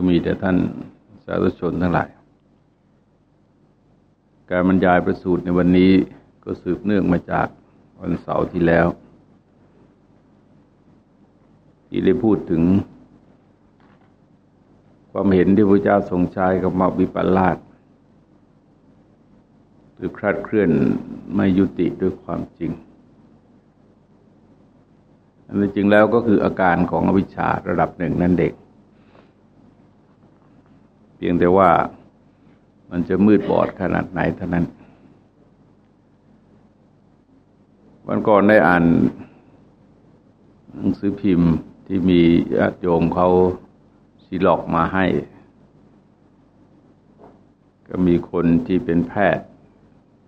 จะมีแต่ท่านสาธุชนทั้งหลาย การบรรยายประสูตรในวันนี้ก็สืบเนื่องมาจากวันเสาร์ที่แล้ว ที่ได้พูดถึง ความเห็นที่พระเจ้าทรงใช้กับมาวิปลาสหรือคลาดเคลื่อนไม่ยุติด้วยความจริงอันจริงแล้วก็คืออาการของอวิชชาระดับหนึ่งนั่นเด็ก เพียงแต่ว่ามันจะมืดบอดขนาดไหนเท่านั้น วันก่อนได้อ่านหนังสือพิมพ์ที่มีญาติโยมเขาสีหลอกมาให้ ก็มีคนที่เป็นแพทย์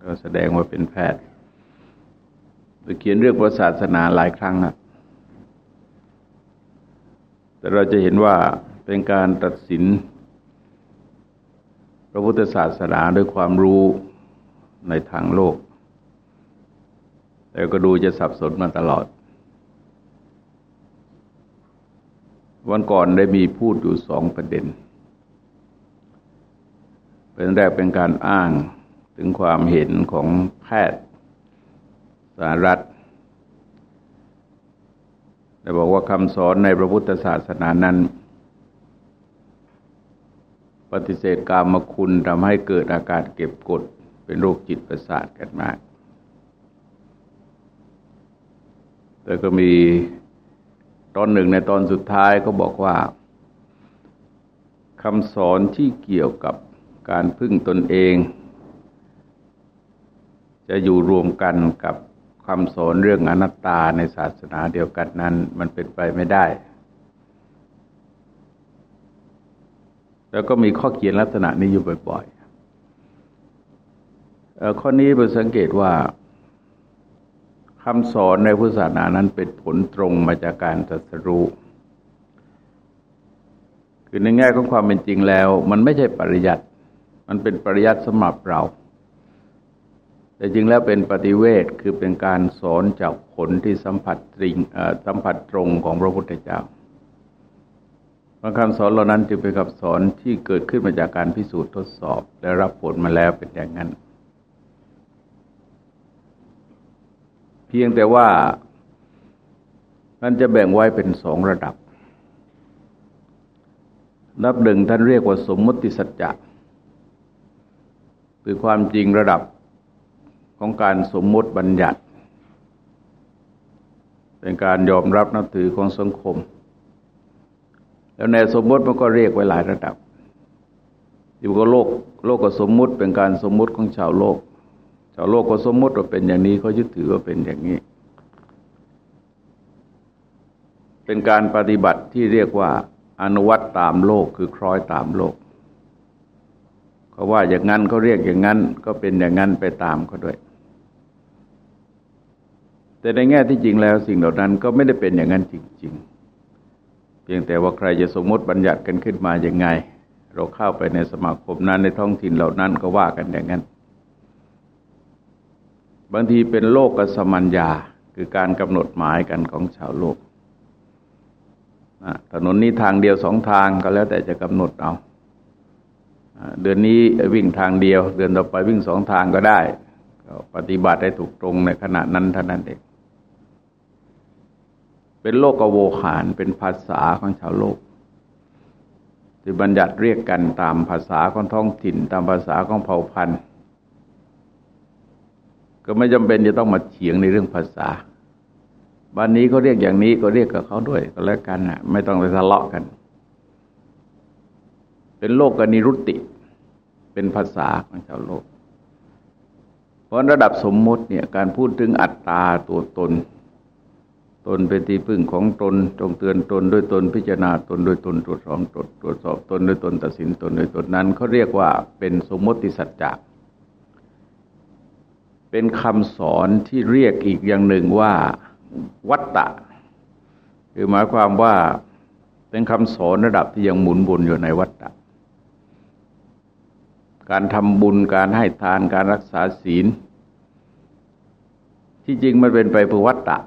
ก็แสดงว่าเป็นแพทย์ไปเขียนเรื่องพระศาสนาหลายครั้งอะแต่เราจะเห็นว่าเป็นการตัดสิน พระพุทธศาสนาด้วยความรู้ในทางโลก แต่ก็ดูจะสับสนมาตลอด วันก่อนได้มีพูดอยู่สองประเด็น เป็นแรกเป็นการอ้างถึงความเห็นของแพทย์สารัฐแต่บอกว่าคำสอนในพระพุทธศาสนานั้น ปฏิเสธกามคุณทำให้เกิดอาการเก็บกดเป็นโรคจิตประสาทกันมาก แต่ก็มีตอนหนึ่งในตอนสุดท้ายก็บอกว่าคำสอนที่เกี่ยวกับการพึ่งตนเอง จะอยู่รวมกันกับคำสอนเรื่องอนัตตาในศาสนาเดียวกันนั้น มันเป็นไปไม่ได้ แล้วก็มีข้อเขียนลักษณะนี้อยู่บ่อยๆข้อนี้เราสังเกตว่าคำสอนในพุทธศาสนานั้นเป็นผลตรงมาจากการตรัสรู้คือในแง่ของความเป็นจริงแล้ว มันไม่ใช่ปริยัติมันเป็นปริยัติสำหรับเรา แต่จริงแล้วเป็นปฏิเวทคือเป็นการสอนจากผลที่สัมผัสตริงสัมผัสตรงของพระพุทธเจ้า บางคำสอนเหล่านั้นจึงเป็นคำสอนที่เกิดขึ้นมาจากการพิสูจน์ทดสอบ และรับผลมาแล้วเป็นอย่างนั้น เพียงแต่ว่ามันจะแบ่งไว้เป็นสองระดับนับหนึ่งท่านเรียกว่าสมมติสัจจะคือความจริงระดับของการสมมติบัญญัติ เป็นการยอมรับนับถือของสังคม แล้วในสมมติมันก็เรียกไว้หลายระดับอยู่กับโลก โลกก็สมมุติเป็นการสมมุติของชาวโลก ชาวโลกก็สมมุติว่าเป็นอย่างนี้เขายึดถือว่าเป็นอย่างนี้ เป็นการปฏิบัติที่เรียกว่าอนุวัตตามโลกคือคล้อยตามโลกเขาว่าอย่างนั้นเขาเรียกอย่างนั้นก็เป็นอย่างนั้นไปตามเขาด้วย แต่ในแง่ที่จริงแล้วสิ่งเหล่านั้นก็ไม่ได้เป็นอย่างนั้นจริง ๆ พียงแต่ว่าใครจะสมมติบัญญัติกันขึ้นมาอย่างไง เราเข้าไปในสมาคมนั้นในท้องถิ่นเหล่านั้นก็ว่ากันอย่างนั้น บางทีเป็นโลกกสมัญญาคือการกำหนดหมายกันของชาวโลกถนนนี้ทางเดียวสองทางก็แล้วแต่จะกำหนดเอาเดือนนี้วิ่งทางเดียว เดือนต่อไปวิ่งสองทางก็ได้ปฏิบัติได้ถูกตรงในขณะนั้นเท่านั้นเอง เป็นโลกโวหารเป็นภาษาของชาวโลกที่บัญญัติเรียกกันตามภาษาของท้องถิ่น ตามภาษาของเผ่าพันธุ์ ก็ไม่จำเป็นจะต้องมาเถียงในเรื่องภาษาบ้านนี้เขาเรียกอย่างนี้ก็เรียกกับเขาด้วยก็แล้วกันนะไม่ต้องไปทะเลาะกัน เป็นโลกกนิรุตติ เป็นภาษาของชาวโลก เพราะระดับสมมติเนี่ยการพูดถึงอัตตาตัวตน ตนเป็นที่พึ่งของตนจงเตือนตนด้วยตนพิจารณาตนด้วยตนตรวจสอบตนตรวจสอบตนด้วยตนตัดสินตนด้วยตนนั้นเขาเรียกว่าเป็นสมมติสัจจะเป็นคำสอนที่เรียกอีกอย่างหนึ่งว่าวัตตะ คือหมายความว่าเป็นคำสอนระดับที่ยังหมุนวนอยู่ในวัตตะ การทำบุญการให้ทานการรักษาศีล ที่จริงมันเป็นไปเพื่อวัตตะ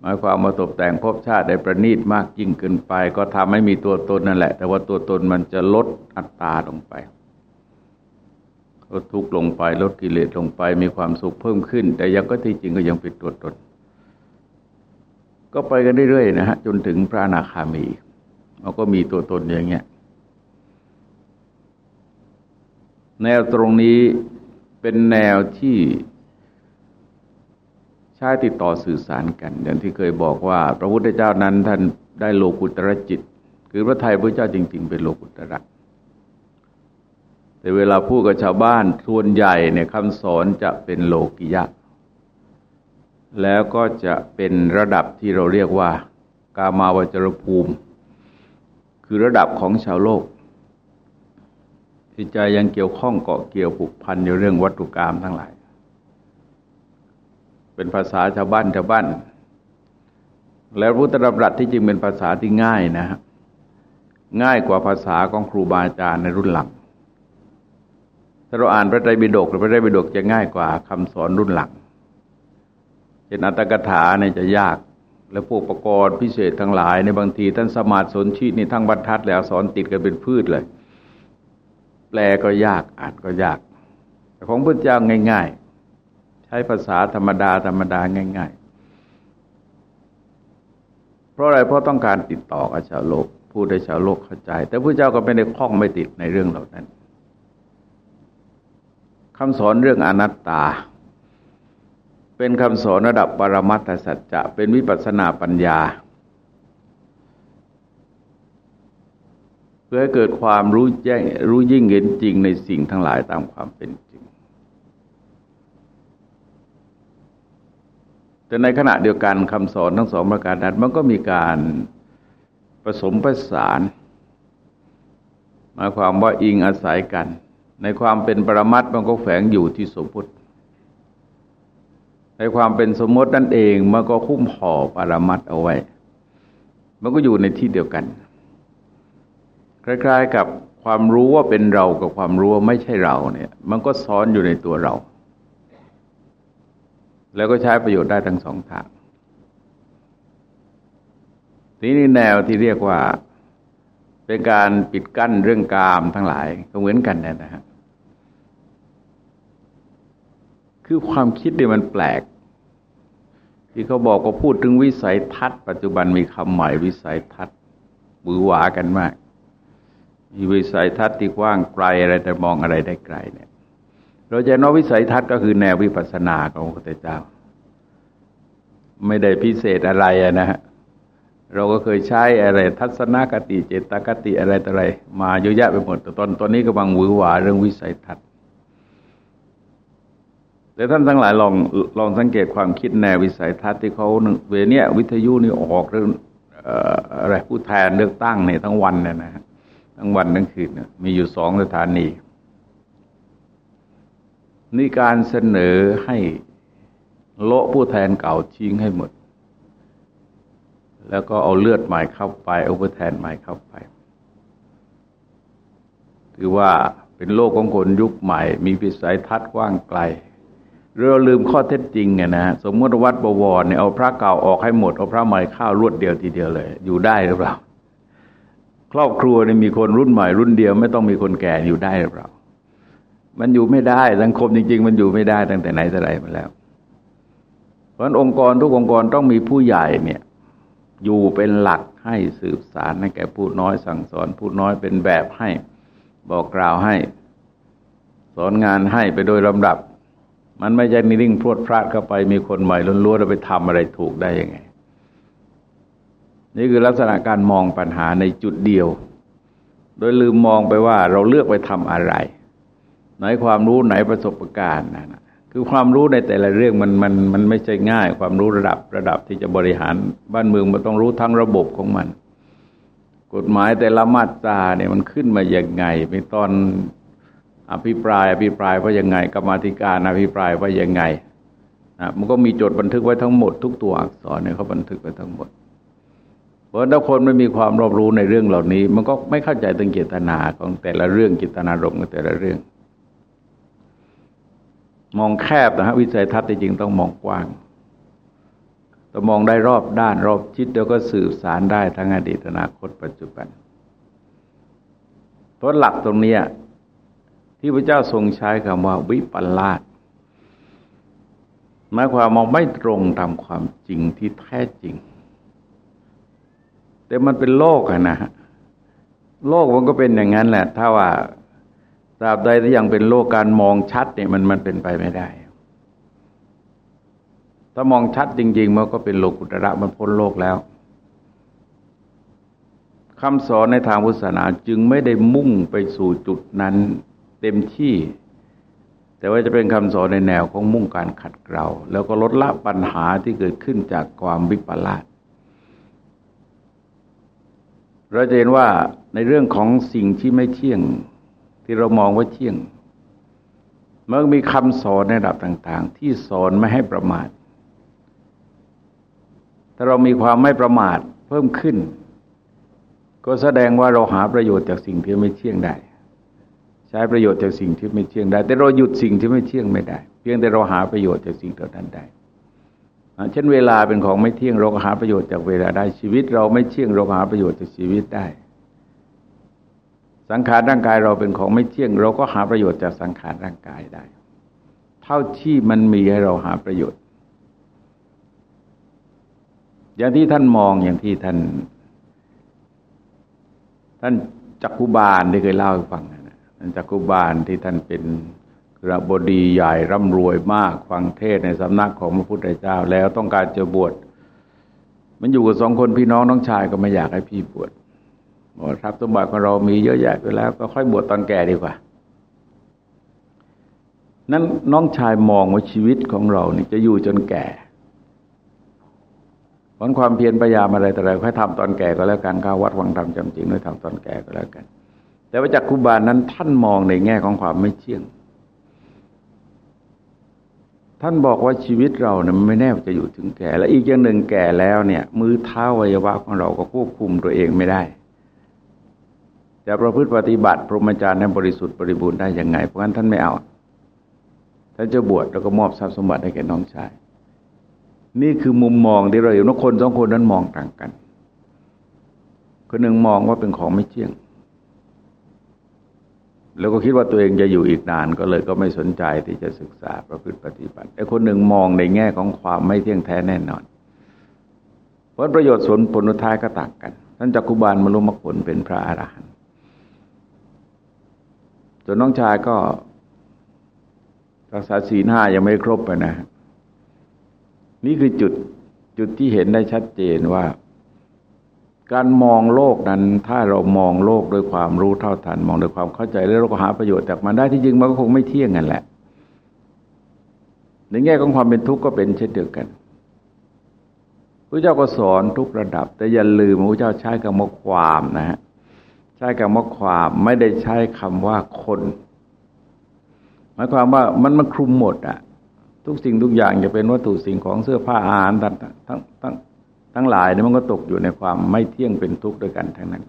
หมายความมาตกแต่งภพชาติได้ประณีตมากยิ่งเกินไป ก็ทำให้มีตัวตนนั่นแหละ แต่ว่าตัวตนมันจะลดอัตราลงไปลดทุกข์ลงไปลดกิเลสลงไปมีความสุขเพิ่มขึ้น แต่ยังก็ที่จริงก็ยังเป็นตัวตน ก็ไปกันเรื่อยๆนะฮะจนถึงพระอนาคามีเราก็มีตัวตนอย่างเงี้ยแนวตรงนี้เป็นแนวที่ ใช้ติดต่อสื่อสารกัน อย่างที่เคยบอกว่า พระพุทธเจ้านั้นท่านได้โลกุตรจิต คือพระไทยพระเจ้าจริง ๆ เป็นโลกุตระแต่เวลาพูดกับชาวบ้านส่วนใหญ่เนี่ยคำสอนจะเป็นโลกิยะ แล้วก็จะเป็นระดับที่เราเรียกว่า กามาวจรภูมิ คือระดับของชาวโลกจิตใจยังเกี่ยวข้องเกาะเกี่ยวผูกพันอยู่เรื่องวัตถุกรรมทั้งหลาย เป็นภาษาชาวบ้านชาวบ้าน แล้วพุทธดำรัสที่จริงเป็นภาษาที่ง่ายนะฮะง่ายกว่าภาษาของครูบาอาจารย์ในรุ่นหลังถ้าเราอ่านพระไตรปิฎกหรือพระไตรปิฎกจะง่ายกว่าคำสอนรุ่นหลังเช่นอัตถกถาเนี่ยจะยาก และพวกประกรณ์พิเศษทั้งหลาย ในบางทีท่านสมาธิสนชีนี่ทั้งบรรทัดแล้วสอนติดกันเป็นพืชเลย แปลก็ยากอ่านก็ยาก แต่ของพุทธเจ้าง่าย ๆ ใช้ภาษาธรรมดาธรรมดาง่าย ๆ เพราะอะไรเพราะต้องการติดต่อกับชาวโลกพูดให้ชาวโลกเข้าใจ แต่พระเจ้าก็ไม่ได้คล้องไม่ติดในเรื่องเหล่านั้นคำสอนเรื่องอนัตตา เป็นคำสอนระดับปรมัตถสัจจะเป็นวิปัสสนาปัญญา เพื่อให้เกิดความรู้แจ้งรู้ยิ่งเห็นจริงในสิ่งทั้งหลายตามความเป็นจริง แต่ในขณะเดียวกันคำสอนทั้งสองประการนั้นมันก็มีการผสมประสานหมายความว่าอิงอาศัยกัน ในความเป็นปรมัตมันก็แฝงอยู่ที่สมมติในความเป็นสมมตินั่นเองมันก็คุ้มห่อปรมัตเอาไว้ มันก็อยู่ในที่เดียวกัน คล้าย ๆ กับความรู้ว่าเป็นเรากับความรู้ว่าไม่ใช่เราเนี่ย มันก็ซ้อนอยู่ในตัวเรา แล้วก็ใช้ประโยชน์ได้ทั้งสองทางทีนี้แนวที่เรียกว่า เป็นการปิดกั้นเรื่องกามทั้งหลายก็เหมือนกันนะฮะคือความคิดเนี่ยมันแปลก ที่เขาบอกก็พูดถึงวิสัยทัศน์ปัจจุบันมีคำใหม่วิสัยทัศน์บือหวากันมาก มีวิสัยทัศน์ที่กว้างไกลอะไรแต่มองอะไรได้ไกลเนี่ย เราจะนอวิสัยทัศน์ก็คือแนววิปัสสนาของพระพุทธเจ้า ไม่ได้พิเศษอะไรนะฮะเราก็เคยใช้อะไร ทัศนคติเจตคติอะไรต่ออะไร มาเยอะแยะไปหมดแต่ตอนตอนนี้กำลังวือหวาเรื่องวิสัยทัศน์แต่ท่านทั้งหลายลองลองสังเกตความคิดแนววิสัยทัศน์ที่เขาเวเนี้ยวิทยุนี่ออกเรื่องอะไรผู้แทนเลือกตั้งในทั้งวันเนี่ยนะทั้งวันทั้งคืนมีอยู่สองสถานี นี่การเสนอให้โละผู้แทนเก่าทิ้งให้หมด แล้วก็เอาเลือดใหม่เข้าไป เอาผู้แทนใหม่เข้าไป ถือว่าเป็นโลกของคนยุคใหม่ มีวิสัยทัศน์กว้างไกลเราลืมข้อเท็จจริงไงนะสมมติวัดบวรเนี่ยเอาพระเก่าออกให้หมด เอาพระใหม่เข้ารวดเดียวทีเดียวเลย อยู่ได้หรือเปล่า ครอบครัวเนี่ยมีคนรุ่นใหม่รุ่นเดียว ไม่ต้องมีคนแก่อยู่ได้หรือเปล่า มันอยู่ไม่ได้สังคมจริง ๆ มันอยู่ไม่ได้ตั้งแต่ไหนแต่ไรมาแล้ว เพราะองค์กรทุกองค์กรต้องมีผู้ใหญ่เนี่ย อยู่เป็นหลักให้สืบสารให้แก่ผู้น้อยสั่งสอนผู้น้อยเป็นแบบให้บอกกล่าวให้ สอนงานให้ไปโดยลำดับ มันไม่ใช่นิ่งพรวดพลาดเข้าไปมีคนใหม่ล้วนๆเราไปทำอะไรถูกได้ยังไง นี่คือลักษณะการมองปัญหาในจุดเดียว โดยลืมมองไปว่าเราเลือกไปทำอะไร ไหนความรู้ไหนประสบการณ์นะคือความรู้ในแต่ละเรื่องมันมันมันไม่ใช่ง่าย ความรู้ระดับระดับที่จะบริหารบ้านเมืองมันต้องรู้ทั้งระบบของมัน กฎหมายแต่ละมาตราเนี่ยมันขึ้นมาอย่างไงเป็นตอนอภิปราย อภิปรายว่ายังไงกรรมธิการอภิปรายว่ายังไงนะมันก็มีจดบันทึกไว้ทั้งหมด ทุกตัวอักษรเนี่ยเขาบันทึกไว้ทั้งหมด เพราะถ้าคนไม่มีความรอบรู้ในเรื่องเหล่านี้ มันก็ไม่เข้าใจตึงเจตนาของแต่ละเรื่องจิตนารมณ์ของแต่ละเรื่อง มองแคบนะฮะวิสัยทัศน์จริงต้องมองกว้างเรามองได้รอบด้านรอบชิดแล้วก็สื่อสารได้ทั้งอดีตอนาคตปัจจุบัน เพราะหลักตรงนี้ที่พระเจ้าทรงใช้คำว่าวิปลาสหมายความมองไม่ตรงตามความจริงที่แท้จริง แต่มันเป็นโลกอะนะโลกมันก็เป็นอย่างนั้นแหละ ถ้าว่า ตราบใดที่ยังเป็นโลกการมองชัดเนี่ยมันมันเป็นไปไม่ได้ ถ้ามองชัดจริง ๆ มันก็เป็นโลกุตระมันพ้นโลกแล้วคำสอนในทางพุทธศาสนาจึงไม่ได้มุ่งไปสู่จุดนั้นเต็มที่ แต่ว่าจะเป็นคำสอนในแนวของมุ่งการขัดเกลาแล้วก็ลดละปัญหาที่เกิดขึ้นจากความวิปลาสเราจะเห็นว่าในเรื่องของสิ่งที่ไม่เที่ยง ที่เรามองว่าเที่ยงมันมีคำสอนในระดับต่าง ๆ ที่สอนไม่ให้ประมาท ถ้าเรามีความไม่ประมาทเพิ่มขึ้น ก็แสดงว่าเราหาประโยชน์จากสิ่งที่ไม่เที่ยงได้ ใช้ประโยชน์จากสิ่งที่ไม่เที่ยงได้ แต่เราหยุดสิ่งที่ไม่เที่ยงไม่ได้ เพียงแต่เราหาประโยชน์จากสิ่งเหล่านั้นได้เช่นเวลาเป็นของไม่เที่ยงเราก็หาประโยชน์จากเวลาได้ชีวิต เราไม่เที่ยงเราหาประโยชน์จากชีวิตได้ สังขารร่างกายเราเป็นของไม่เที่ยง เราก็หาประโยชน์จากสังขารร่างกายได้ เท่าที่มันมีให้เราหาประโยชน์ อย่างที่ท่านมองอย่างที่ท่าน ท่านจักคุบาลที่เคยเล่าให้ฟังนะท่านจักคุบาลที่ท่านเป็นกระบดีใหญ่ร่ำรวยมากฟังเทศในสำนักของพระพุทธเจ้าแล้วต้องการจะบวชมันอยู่กับสองคนพี่น้องน้องชายก็ไม่อยากให้พี่บวช ทรัพย์สมบัติของเรามีเยอะแยะไปแล้ว ก็ค่อยบวชตอนแก่ดีกว่า นั้นน้องชายมองว่าชีวิตของเราเนี่จะอยู่จนแก่ผลความเพียรพยายามอะไรแต่อะไรค่อยทำตอนแก่ก็แล้วกันก้าวัดวังธรรมจำจริงด้วยทำตอนแก่ก็แล้วกัน แต่ว่าจากคุบาลนั้นท่านมองในแง่ของความไม่เที่ยง ท่านบอกว่าชีวิตเราเนี่ยไม่แน่จะอยู่ถึงแก่ และอีกอย่างหนึ่งแก่แล้วเนี่ย มือเท้าวัยวะของเราก็ควบคุมตัวเองไม่ได้ จะประพฤติปฏิบัติพรหมจรรย์ในบริสุทธิ์บริบูรณ์ได้ยังไง เพราะฉะนั้นท่านไม่เอา ท่านจะบวชแล้วก็มอบทรัพย์สมบัติให้แก่น้องชาย นี่คือมุมมองที่เราเห็นว่าคนสองคนนั้นมองต่างกัน คนหนึ่งมองว่าเป็นของไม่เที่ยง แล้วก็คิดว่าตัวเองจะอยู่อีกนานก็เลยก็ไม่สนใจที่จะศึกษาประพฤติปฏิบัติไอ้คนหนึ่งมองในแง่ของความไม่เที่ยงแท้แน่นอน เพราะประโยชน์ส่วนผลท้ายก็ต่างกันท่านจักคุบาลมรุมรผลเป็นพระอรหันต์ ส่วนน้องชายก็รักษาศีลห้ายังไม่ครบไปนะ นี่คือจุดจุดที่เห็นได้ชัดเจนว่า การมองโลกนั้น ถ้าเรามองโลกด้วยความรู้เท่าทัน มองด้วยความเข้าใจแล้วเราก็หาประโยชน์จากมันได้ที่จริงมันก็คงไม่เที่ยงกันแหละ ในแง่ของความเป็นทุกข์ก็เป็นเช่นเดียวกันพระเจ้าก็สอนทุกระดับ แต่อย่าลืมพระเจ้าใช้คำว่าความนะฮะ ใช้คำว่าความไม่ได้ใช้คำว่าคนหมายความว่ามันมันคลุมหมดอะทุกสิ่งทุกอย่างจะเป็นวัตถุสิ่งของเสื้อผ้าอาหารทั้งทั้งทั้งทั้งหลายนี่มันก็ตกอยู่ในความไม่เที่ยงเป็นทุกข์ด้วยกันทั้งนั้น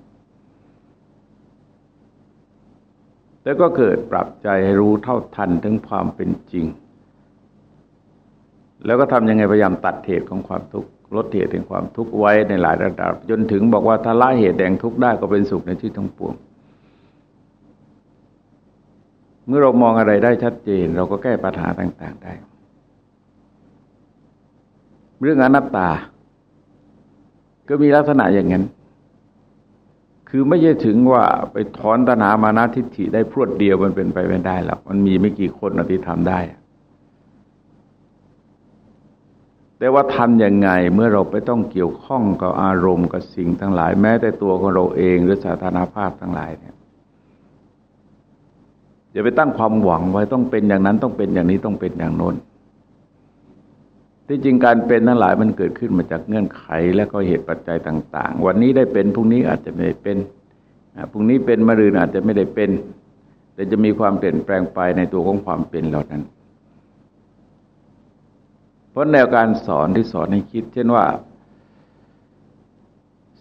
แล้วก็เกิดปรับใจให้รู้เท่าทันถึงความเป็นจริง แล้วก็ทำยังไงพยายามตัดเหตุของความทุกข์ ลดเหตุแห่งความทุกข์ไว้ในหลายระดับ จนถึงบอกว่าถ้าละเหตุแห่งทุกข์ได้ก็เป็นสุขในที่ทั้งปวง เมื่อเรามองอะไรได้ชัดเจน เราก็แก้ปัญหาต่าง ๆได้ เรื่องอนัตตา ก็มีลักษณะอย่างนั้น คือไม่ใช่ถึงว่าไปถอนตัณหามานาทิฏฐิได้พรวดเดียวมันเป็นไปไม่ได้หรอกมันมีไม่กี่คนที่ทำได้ แต่ว่าทำยังไงเมื่อเราไปต้องเกี่ยวข้องกับอารมณ์กับสิ่งทั้งหลาย แม้แต่ตัวของเราเองหรือสาธารณภาพทั้งหลายเนี่ยอย่าไปตั้งความหวังไว้ต้องเป็นอย่างนั้นต้องเป็นอย่างนี้ต้องเป็นอย่างโน้นที่จริงการเป็นทั้งหลายมันเกิดขึ้นมาจากเงื่อนไข และก็เหตุปัจจัยต่าง ๆ วันนี้ได้เป็นพรุ่งนี้อาจจะไม่ได้เป็นพรุ่งนี้เป็นมะรืนอาจจะไม่ได้เป็น แต่จะมีความเปลี่ยนแปลงไปในตัวของความเป็นเหล่านั้น เพราะแนวการสอนที่สอนให้คิด เช่นว่า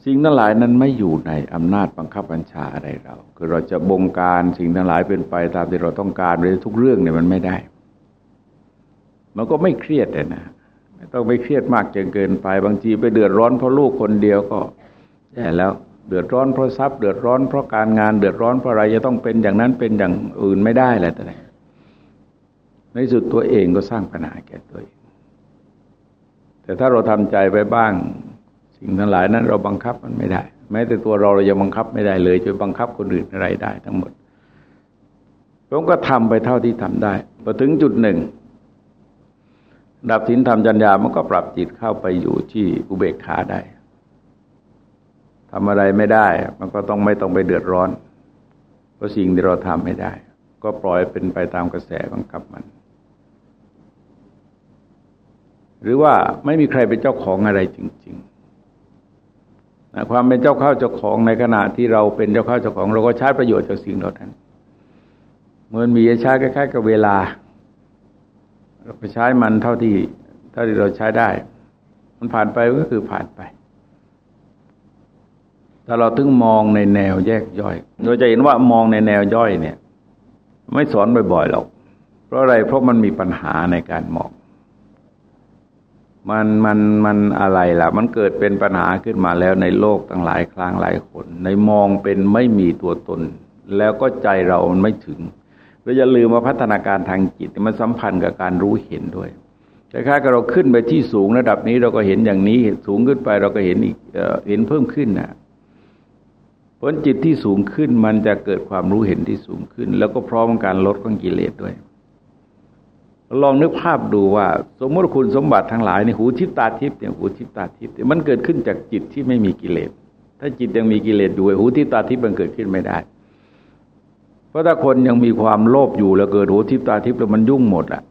สิ่งทั้งหลายนั้นไม่อยู่ในอำนาจบังคับบัญชาอะไรเรา คือเราจะบงการสิ่งทั้งหลายเป็นไปตามที่เราต้องการในทุกเรื่องเนี่ยมันไม่ได้ มันก็ไม่เครียดเลยนะไม่ต้องไปเครียดมากจนเกินไป บางทีไปเดือดร้อนเพราะลูกคนเดียวก็แย่แล้วเดือดร้อนเพราะทรัพย์เดือดร้อนเพราะการงานเดือดร้อนเพราะอะไรจะต้องเป็นอย่างนั้นเป็นอย่างอื่นไม่ได้แหละแต่ในสุดตัวเองก็สร้างปัญหาแก่ตัวเอง แต่ถ้าเราทำใจไปบ้าง สิ่งทั้งหลายนั้น เราบังคับมันไม่ได้ แม้แต่ตัวเราเรายังบังคับไม่ได้เลยจะบังคับคนอื่นอะไรได้ ทั้งหมดผมก็ทำไปเท่าที่ทำได้พอถึงจุดหนึ่ง ดับสินธรรมจัญญามันก็ปรับจิตเข้าไปอยู่ที่อุเบกขาได้ทำอะไรไม่ได้ มันก็ต้องไม่ต้องไปเดือดร้อน เพราะสิ่งที่เราทำไม่ได้ ก็ปล่อยเป็นไปตามกระแสของกับมัน หรือว่าไม่มีใครเป็นเจ้าของอะไรจริงๆนะความเป็นเจ้าข้าวเจ้าของในขณะที่เราเป็นเจ้าข้าวเจ้าของ เราก็ใช้ประโยชน์จากสิ่งเหล่านั้นเหมือนมีใช้คล้ายๆกับเวลา เราไปใช้มันเท่าที่เท่าที่เราใช้ได้ มันผ่านไปก็คือผ่านไปถ้าเราถึงมองในแนวแยกย่อย เราจะเห็นว่ามองในแนวย่อยเนี่ย ไม่สอนบ่อยๆหรอก เพราะอะไร เพราะมันมีปัญหาในการมอง มันมันมันอะไรล่ะ มันเกิดเป็นปัญหาขึ้นมาแล้วในโลกตั้งหลายครั้งหลายคน ในมองเป็นไม่มีตัวตน แล้วก็ใจเรามันไม่ถึงเราจะลืมว่าพัฒนาการทางจิตมันสัมพันธ์กับการรู้เห็นด้วยคล้ายๆกับเราขึ้นไปที่สูงระดับนี้เราก็เห็นอย่างนี้ สูงขึ้นไปเราก็เห็นอีกเห็นเพิ่มขึ้นนะผลจิตที่สูงขึ้นมันจะเกิดความรู้เห็นที่สูงขึ้น แล้วก็พร้อมการลดของกิเลสด้วย ลองนึกภาพดูว่า สมมติคุณสมบัติทั้งหลายในหูทิพตาทิพเนี่ยหูทิพตาทิพเนี่ยมันเกิดขึ้นจากจิตที่ไม่มีกิเลสถ้าจิตยังมีกิเลสอยู่หูทิพตาทิพมันเกิดขึ้นไม่ได้ เพราะถ้าคนยังมีความโลภอยู่แล้วเกิดหูทิพตาทิพแล้วมันยุ่งหมดอะ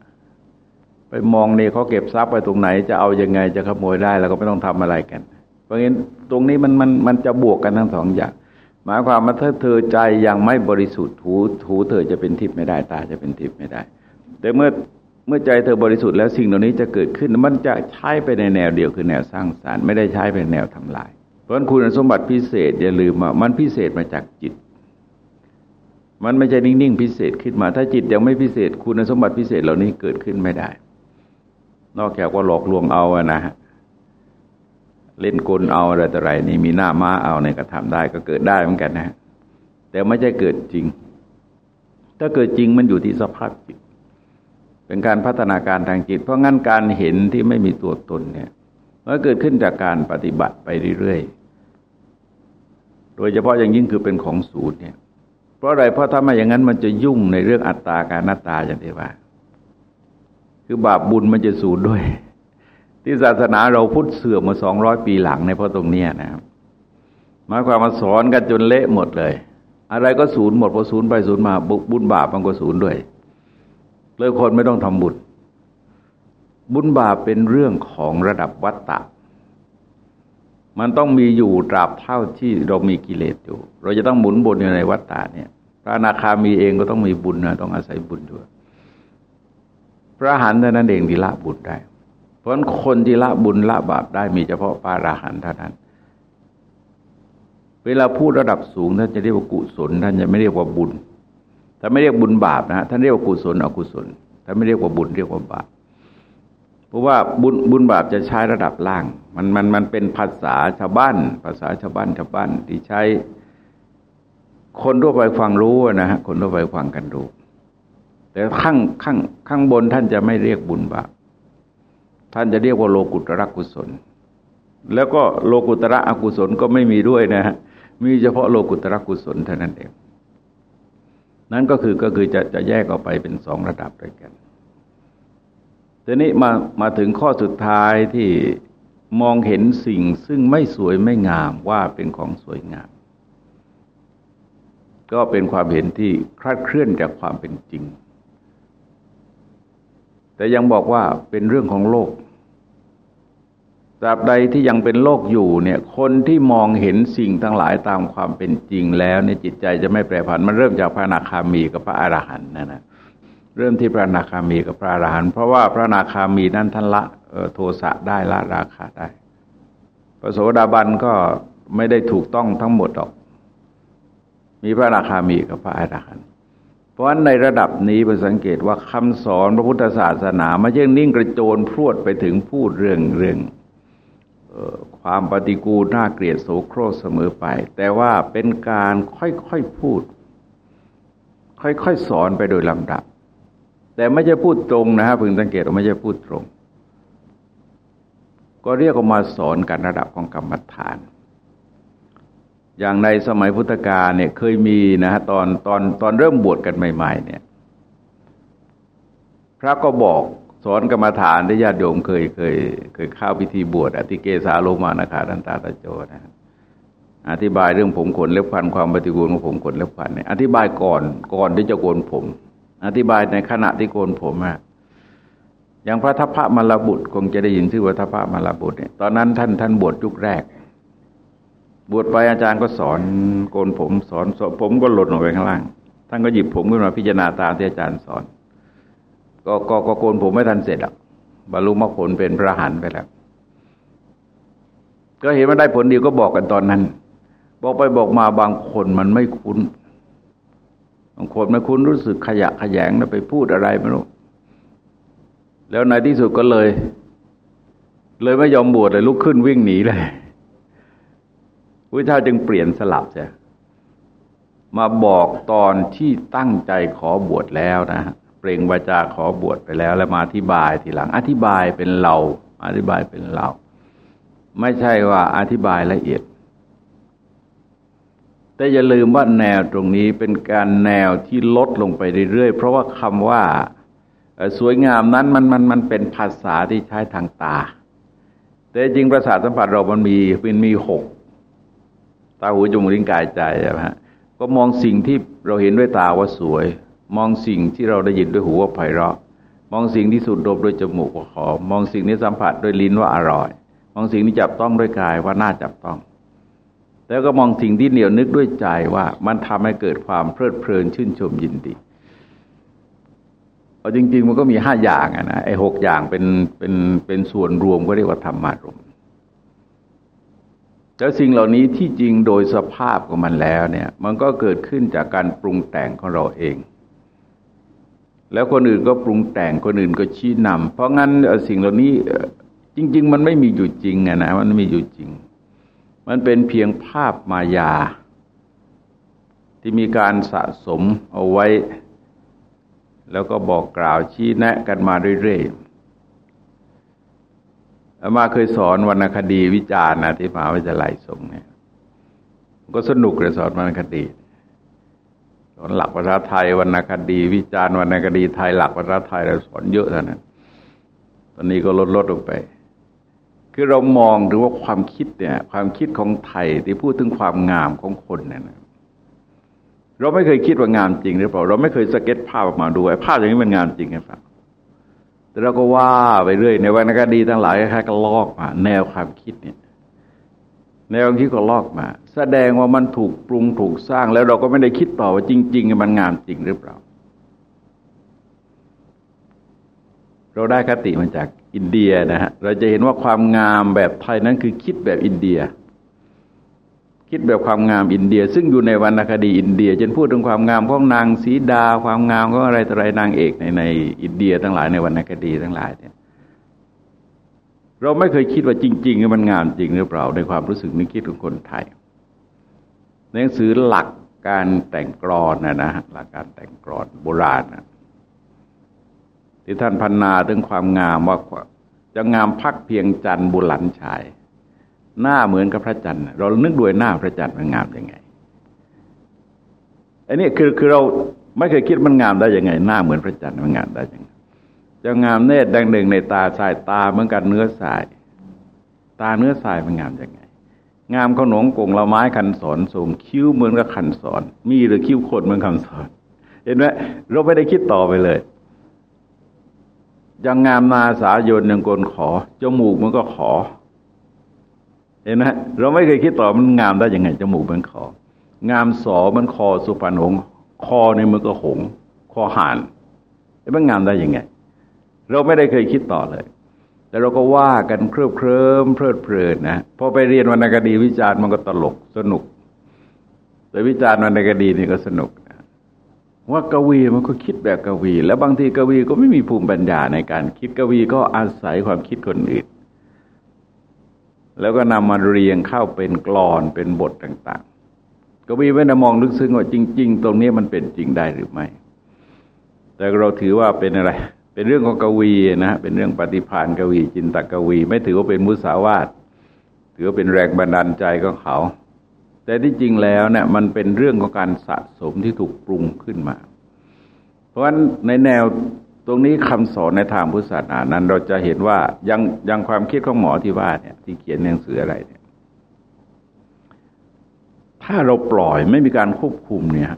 ไปมองเนี่ยเขาเก็บทรัพย์ไปตรงไหน จะเอายังไงจะขโมยได้แล้วก็ไม่ต้องทำอะไรกัน เพราะงั้นตรงนี้มันมันมันจะบวกกันทั้งสองอย่างหมายความว่าถ้าเธอใจยังไม่บริสุทธิ์หูหูเธอจะเป็นทิพย์ไม่ได้ตาจะเป็นทิพย์ไม่ได้ แต่เมื่อ เมื่อใจเธอบริสุทธิ์แล้วสิ่งเหล่านี้จะเกิดขึ้น มันจะใช้ไปในแนวเดียวคือแนวสร้างสารรค์ไม่ได้ใช้เป็นแนวทำลาย เพราะคุณสมบัติพิเศษอย่าลืมว่ามันพิเศษมาจากจิต มันไม่ใช่นิ่งๆพิเศษขึ้นมา ถ้าจิตยังไม่พิเศษ คุณสมบัติพิเศษเหล่านี้เกิดขึ้นไม่ได้ นอกจากว่าหลอกลวงเอาอะนะเล่นกลเอาอะไรต่ออะไรนี่มีหน้าม้าเอาเนี่ยก็ทำได้ก็เกิดได้เหมือนกันนะ แต่ไม่ใช่เกิดจริง ถ้าเกิดจริงมันอยู่ที่สภาพจิต เป็นการพัฒนาการทางจิต เพราะงั้นการเห็นที่ไม่มีตัวตนเนี่ยมันเกิดขึ้นจากการปฏิบัติไปเรื่อยๆ โดยเฉพาะอย่างยิ่งคือเป็นของสูตรเนี่ย เพราะอะไร เพราะถ้าไม่อย่างนั้นมันจะยุ่งในเรื่องอัตตาการหน้าตาอย่างที่ว่า คือบาปบุญมันจะสูญด้วย ที่ศาสนาเราพุทธเสื่อมมาสองร้อยปีหลังในเพราะตรงนี้นะครับหมายความมาสอนกันจนเละหมดเลย อะไรก็ศูนย์หมดพอศูนย์ไปศูนย์มาบุญบาปมันก็ศูนย์ด้วย เลยคนไม่ต้องทำบุญ บุญบาปเป็นเรื่องของระดับวัตตะ มันต้องมีอยู่ตราบเท่าที่เรามีกิเลสอยู่ เราจะต้องหมุนบนอยู่ในวัตตะเนี่ย พระนาคามีเองก็ต้องมีบุญนะต้องอาศัยบุญด้วย พระหันเท่านั้นเองที่ละบุญได้ เพราะคนที่ละบุญละบาปได้มีเฉพาะพระราหันเท่านั้นเวลาพูดระดับสูงท่านจะเรียกว่ากุศลท่านจะไม่เรียกว่าบุญ ถ้านไม่เรียกบุญบาปนะท่านเรียกว่ากุศลอกุศลถ้านไม่เรียกว่าบุญเรียกว่าบาปเพราะว่าบุญบุญบาปจะใช้ระดับล่าง มันมันมันเป็นภาษาชาวบ้าน ภาษาชาวบ้านชาวบ้านที่ใช้ คนทั่วไปฟังรู้นะฮะคนทั่วไปฟังกันรู้แต่ข้างข้างข้างบนท่านจะไม่เรียกบุญบาปท่านจะเรียกว่าโลกุตระกุศล แล้วก็โลกุตระอกุศลก็ไม่มีด้วยนะฮะมีเฉพาะโลกุตระกุศลเท่านั้นเอง นั่นก็คือก็คือจะจะแยกออกไปเป็นสองระดับด้วยกันทีนี้มามาถึงข้อสุดท้ายที่มองเห็นสิ่งซึ่งไม่สวยไม่งามว่าเป็นของสวยงาม ก็เป็นความเห็นที่คลาดเคลื่อนจากความเป็นจริง แต่ยังบอกว่าเป็นเรื่องของโลก ตราบใดที่ยังเป็นโลกอยู่เนี่ย คนที่มองเห็นสิ่งทั้งหลายตามความเป็นจริงแล้วในจิตใจจะไม่แปรผัน มันเริ่มจากพระนาคามีกับพระอรหันต์นะนะเริ่มที่พระนาคามีกับพระอรหันต์เพราะว่าพระนาคามีนั้นท่านละโทสะได้ละราคาได้พระโสดาบันก็ไม่ได้ถูกต้องทั้งหมดหรอก มีพระนาคามีกับพระอรหันต์เพราะฉะนั้นในระดับนี้เราสังเกตว่าคำสอนพระพุทธศาสนาไม่ใช่นิ่งกระโจนพรวดไปถึงพูดเรื่องเรื่อง ความปฏิกูลน่าเกลียดโสโครกเสมอไป แต่ว่าเป็นการค่อยๆพูด ค่อยๆสอนไปโดยลำดับ แต่ไม่ใช่พูดตรงนะฮะพึงสังเกตว่าไม่ใช่พูดตรง ก็เรียกว่ามาสอนกันระดับของกรรมฐาน อย่างในสมัยพุทธกาลเนี่ยเคยมีนะฮะตอนตอนตอนเริ่มบวชกันใหม่ ๆ เนี่ย พระก็บอก สอนกรรมฐานที่ญาติโยมเคยเคย เคยเข้าพิธีบวชอธิเกสาโลมานาคาดันตาตะโจนะอธิบายเรื่องผมขนเล็บพันความปฏิกูลของผมขนเล็บพันเนี่ยอธิบายก่อนก่อนที่จะโกนผม อธิบายในขณะที่โกนผมอะอย่างพระทัพพระมลบุตรคงจะได้ยินชื่อว่าทัพพระมลบุตรเนี่ยตอนนั้นท่านท่านบวชยุคแรก บวชไปอาจารย์ก็สอนโกนผมสอนผมก็หล่นลงไปข้างล่างท่านก็หยิบผมขึ้นมาพิจารณาตามที่อาจารย์สอน ก็ก็ก็โกนผมไม่ทันเสร็จอะบรรลุมรรคผลเป็นพระหันไปแล้ว ก็เห็นว่าได้ผลดีก็บอกกันตอนนั้น บอกไปบอกมาบางคนมันไม่คุ้น บางคนไม่คุ้นรู้สึกขยะขยงแล้วไปพูดอะไรไม่รู้ แล้วในที่สุดก็เลย เลยไม่ยอมบวชเลยลุกขึ้นวิ่งหนีเลยพระเจ้าจึงเปลี่ยนสลับใช่มาบอกตอนที่ตั้งใจขอบวชแล้วนะ เปล่งวาจาขอบวชไปแล้ว แล้วมาอธิบายทีหลัง อธิบายเป็นเรา อธิบายเป็นเรา ไม่ใช่ว่าอธิบายละเอียด แต่อย่าลืมว่าแนวตรงนี้เป็นการแนวที่ลดลงไปเรื่อยๆ เพราะว่าคำว่าสวยงามนั้นมันมันมันเป็นภาษาที่ใช้ทางตา แต่จริงประสาทสัมผัสเรามันมีเป็นมีหกตาหูจมูกลิ้นกายใจใช่ไหมฮะก็มองสิ่งที่เราเห็นด้วยตาว่าสวย มองสิ่งที่เราได้ยินด้วยหูว่าไพเราะ มองสิ่งที่สูดดมด้วยจมูกว่าหอม มองสิ่งที่สัมผัสด้วยลิ้นว่าอร่อย มองสิ่งที่จับต้องด้วยกายว่าน่าจับต้อง แล้วก็มองสิ่งที่เหนียวนึกด้วยใจว่ามันทำให้เกิดความเพลิดเพลินชื่นชมยินดีเอาจริง ๆ มันก็มีห้าอย่างนะไอ้หกอย่างเป็นเป็นเป็นส่วนรวมก็เรียกว่าธรรมารมแล้วสิ่งเหล่านี้ที่จริงโดยสภาพของมันแล้วเนี่ย มันก็เกิดขึ้นจากการปรุงแต่งของเราเอง แล้วคนอื่นก็ปรุงแต่งคนอื่นก็ชี้นำเพราะงั้นสิ่งเหล่านี้จริง ๆ มันไม่มีอยู่จริงอะนะมันไม่มีอยู่จริง มันเป็นเพียงภาพมายา ที่มีการสะสมเอาไว้ แล้วก็บอกกล่าวชี้แนะกันมาเรื่อยๆอามาเคยสอนวรรณคดีวิจารณ์นะที่มหาวิทยาลัยสงเนี่ยก็สนุกเลยสอนวรรณคดี สอนหลักภาษาไทยวรรณคดี วิจารณ์วรรณคดีไทยหลักภาษาไทยเราสอนเยอะเท่านั้น ตอนนี้ก็ลดลดลงไป คือเรามองหรือว่าความคิดเนี่ย ความคิดของไทยที่พูดถึงความงามของคนเนี่ยเราไม่เคยคิดว่างามจริงหรือเปล่า เราไม่เคยสเก็ตภาพออกมาดูไอ้ภาพอย่างนี้มันงามจริงหรือเปล่าแต่เราก็ว่าไปเรื่อยในวรรณคดีทั้งหลายคล้ายๆก็ลอกมา แนวความคิดเนี่ย แนวคิดก็ลอกมา แสดงว่ามันถูกปรุงถูกสร้างแล้วเราก็ไม่ได้คิดต่อว่าจริง ๆ มันงามจริงหรือเปล่า เราได้คติมาจากอินเดียนะฮะเราจะเห็นว่าความงามแบบไทยนั้นคือคิดแบบอินเดีย คิดแบบความงามอินเดีย ซึ่งอยู่ในวรรณคดีอินเดียจนพูดถึงความงามของนางสีดา ความงามของอะไรต่ออะไรนางเอกในในอินเดียทั้งหลายในวรรณคดีทั้งหลายเนี่ย เราไม่เคยคิดว่าจริงๆมันงามจริงหรือเปล่าในความรู้สึกนึกคิดของคนไทยหนังสือหลักการแต่งกรอนนะนะหลักการแต่งกรอนโบราณนะที่ท่านพันนาถึงความงามว่าจะงามพักเพียงจันบุหลันชาย หน้าเหมือนกับพระจันทร์เรานึกด้วยหน้าพระจันทร์มันงามยังไงอันนี้คือคือเราไม่เคยคิดมันงามได้ยังไง หน้าเหมือนพระจันทร์มันงามได้ยังไง จะงามเนตรดังหนึ่งในตาสายตาเหมือนกันเนื้อสาย ตาเนื้อสายมันงามยังไง งามขนงกงละไม้คันสอนสูงคิ้วเหมือนกับคันสอน มีหรือคิ้วคนเหมือนคำสอน เห็นไหมเราไม่ได้คิดต่อไปเลยยังงามนาสายนยังกนขอจมูกมันก็ขอ เห็นไหมเราไม่เคยคิดต่อมันงามได้ยังไงจมูกมันคองามสอมันคอสุพรรณหงคอในมือก็หง คอห่านมันงามได้ยังไง เราไม่ได้เคยคิดต่อเลย แต่เราก็ว่ากันเครือบเคลิ้มเพลิดเพลินนะพอไปเรียนวรรณคดีวิจารณ์มันก็ตลกสนุก แต่วิจารณ์วรรณคดีนี่ก็สนุกว่ากวีมันก็คิดแบบกวี แล้วบางทีกวีก็ไม่มีภูมิปัญญาในการคิดกวีก็อาศัยความคิดคนอื่น แล้วก็นำมาเรียงเข้าเป็นกลอนเป็นบทต่าง ๆ กวีไม่ได้มองลึกซึ้งว่าจริง ๆ ตรงนี้มันเป็นจริงได้หรือไม่ แต่เราถือว่าเป็นอะไร เป็นเรื่องของกวีนะเป็นเรื่องปฏิพานกวี จินตกวี ไม่ถือว่าเป็นมุสาวาทถือว่าเป็นแรงบันดาลใจของเขา แต่ที่จริงแล้วเนี่ยมันเป็นเรื่องของการสะสมที่ถูกปรุงขึ้นมา เพราะฉะนั้นในแนวตรงนี้คำสอนในทางพุทธศาสนานั้น เราจะเห็นว่ายังยังความคิดของหมอที่ว่าเนี่ย ที่เขียนหนังสืออะไรเนี่ย ถ้าเราปล่อยไม่มีการควบคุมเนี่ย